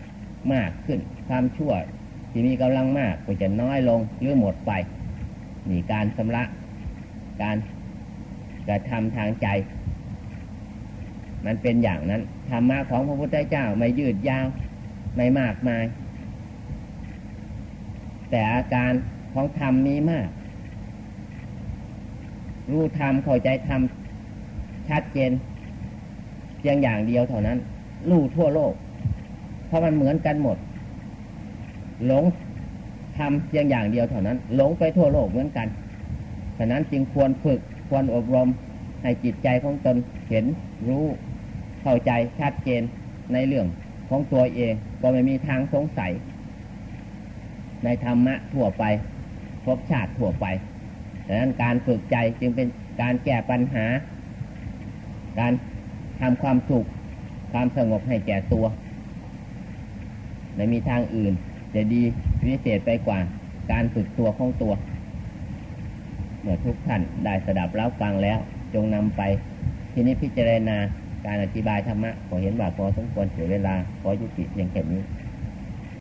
มากขึ้น ความชั่ว ที่มีกำลังมากก็จะน้อยลงหรือหมดไปนี่การชำระการกระทำทางใจ มันเป็นอย่างนั้นธรรมะของพระพุทธเจ้าไม่ยืดยาวไม่มากมาย แต่อาการของธรรมมีมาก รู้ธรรมเข้าใจธรรมชัดเจนเพียงอย่างเดียวเท่านั้น รู้ทั่วโลก เพราะมันเหมือนกันหมด หลงทำเพียงอย่างเดียวเท่านั้น หลงไปทั่วโลกเหมือนกันฉะนั้นจึงควรฝึกควรอบรมให้จิตใจของตนเห็นรู้เข้าใจชัดเจนในเรื่องของตัวเองก็ไม่มีทางสงสัย ในธรรมะทั่วไปพบชาติทั่วไปดังนั้นการฝึกใจจึงเป็นการแก้ปัญหา การทำความสุข ความสงบให้แก่ตัว ไม่มีทางอื่น จะดีวิเศษไปกว่าการฝึกตัวของตัว เมื่อทุกท่านได้สดับแล้วฟังแล้ว จงนำไป ที่นี้พิจารณาการอธิบายธรรมะขอเห็นว่าพอสมควรเสียเวลาขอยุติเพียงแค่นี้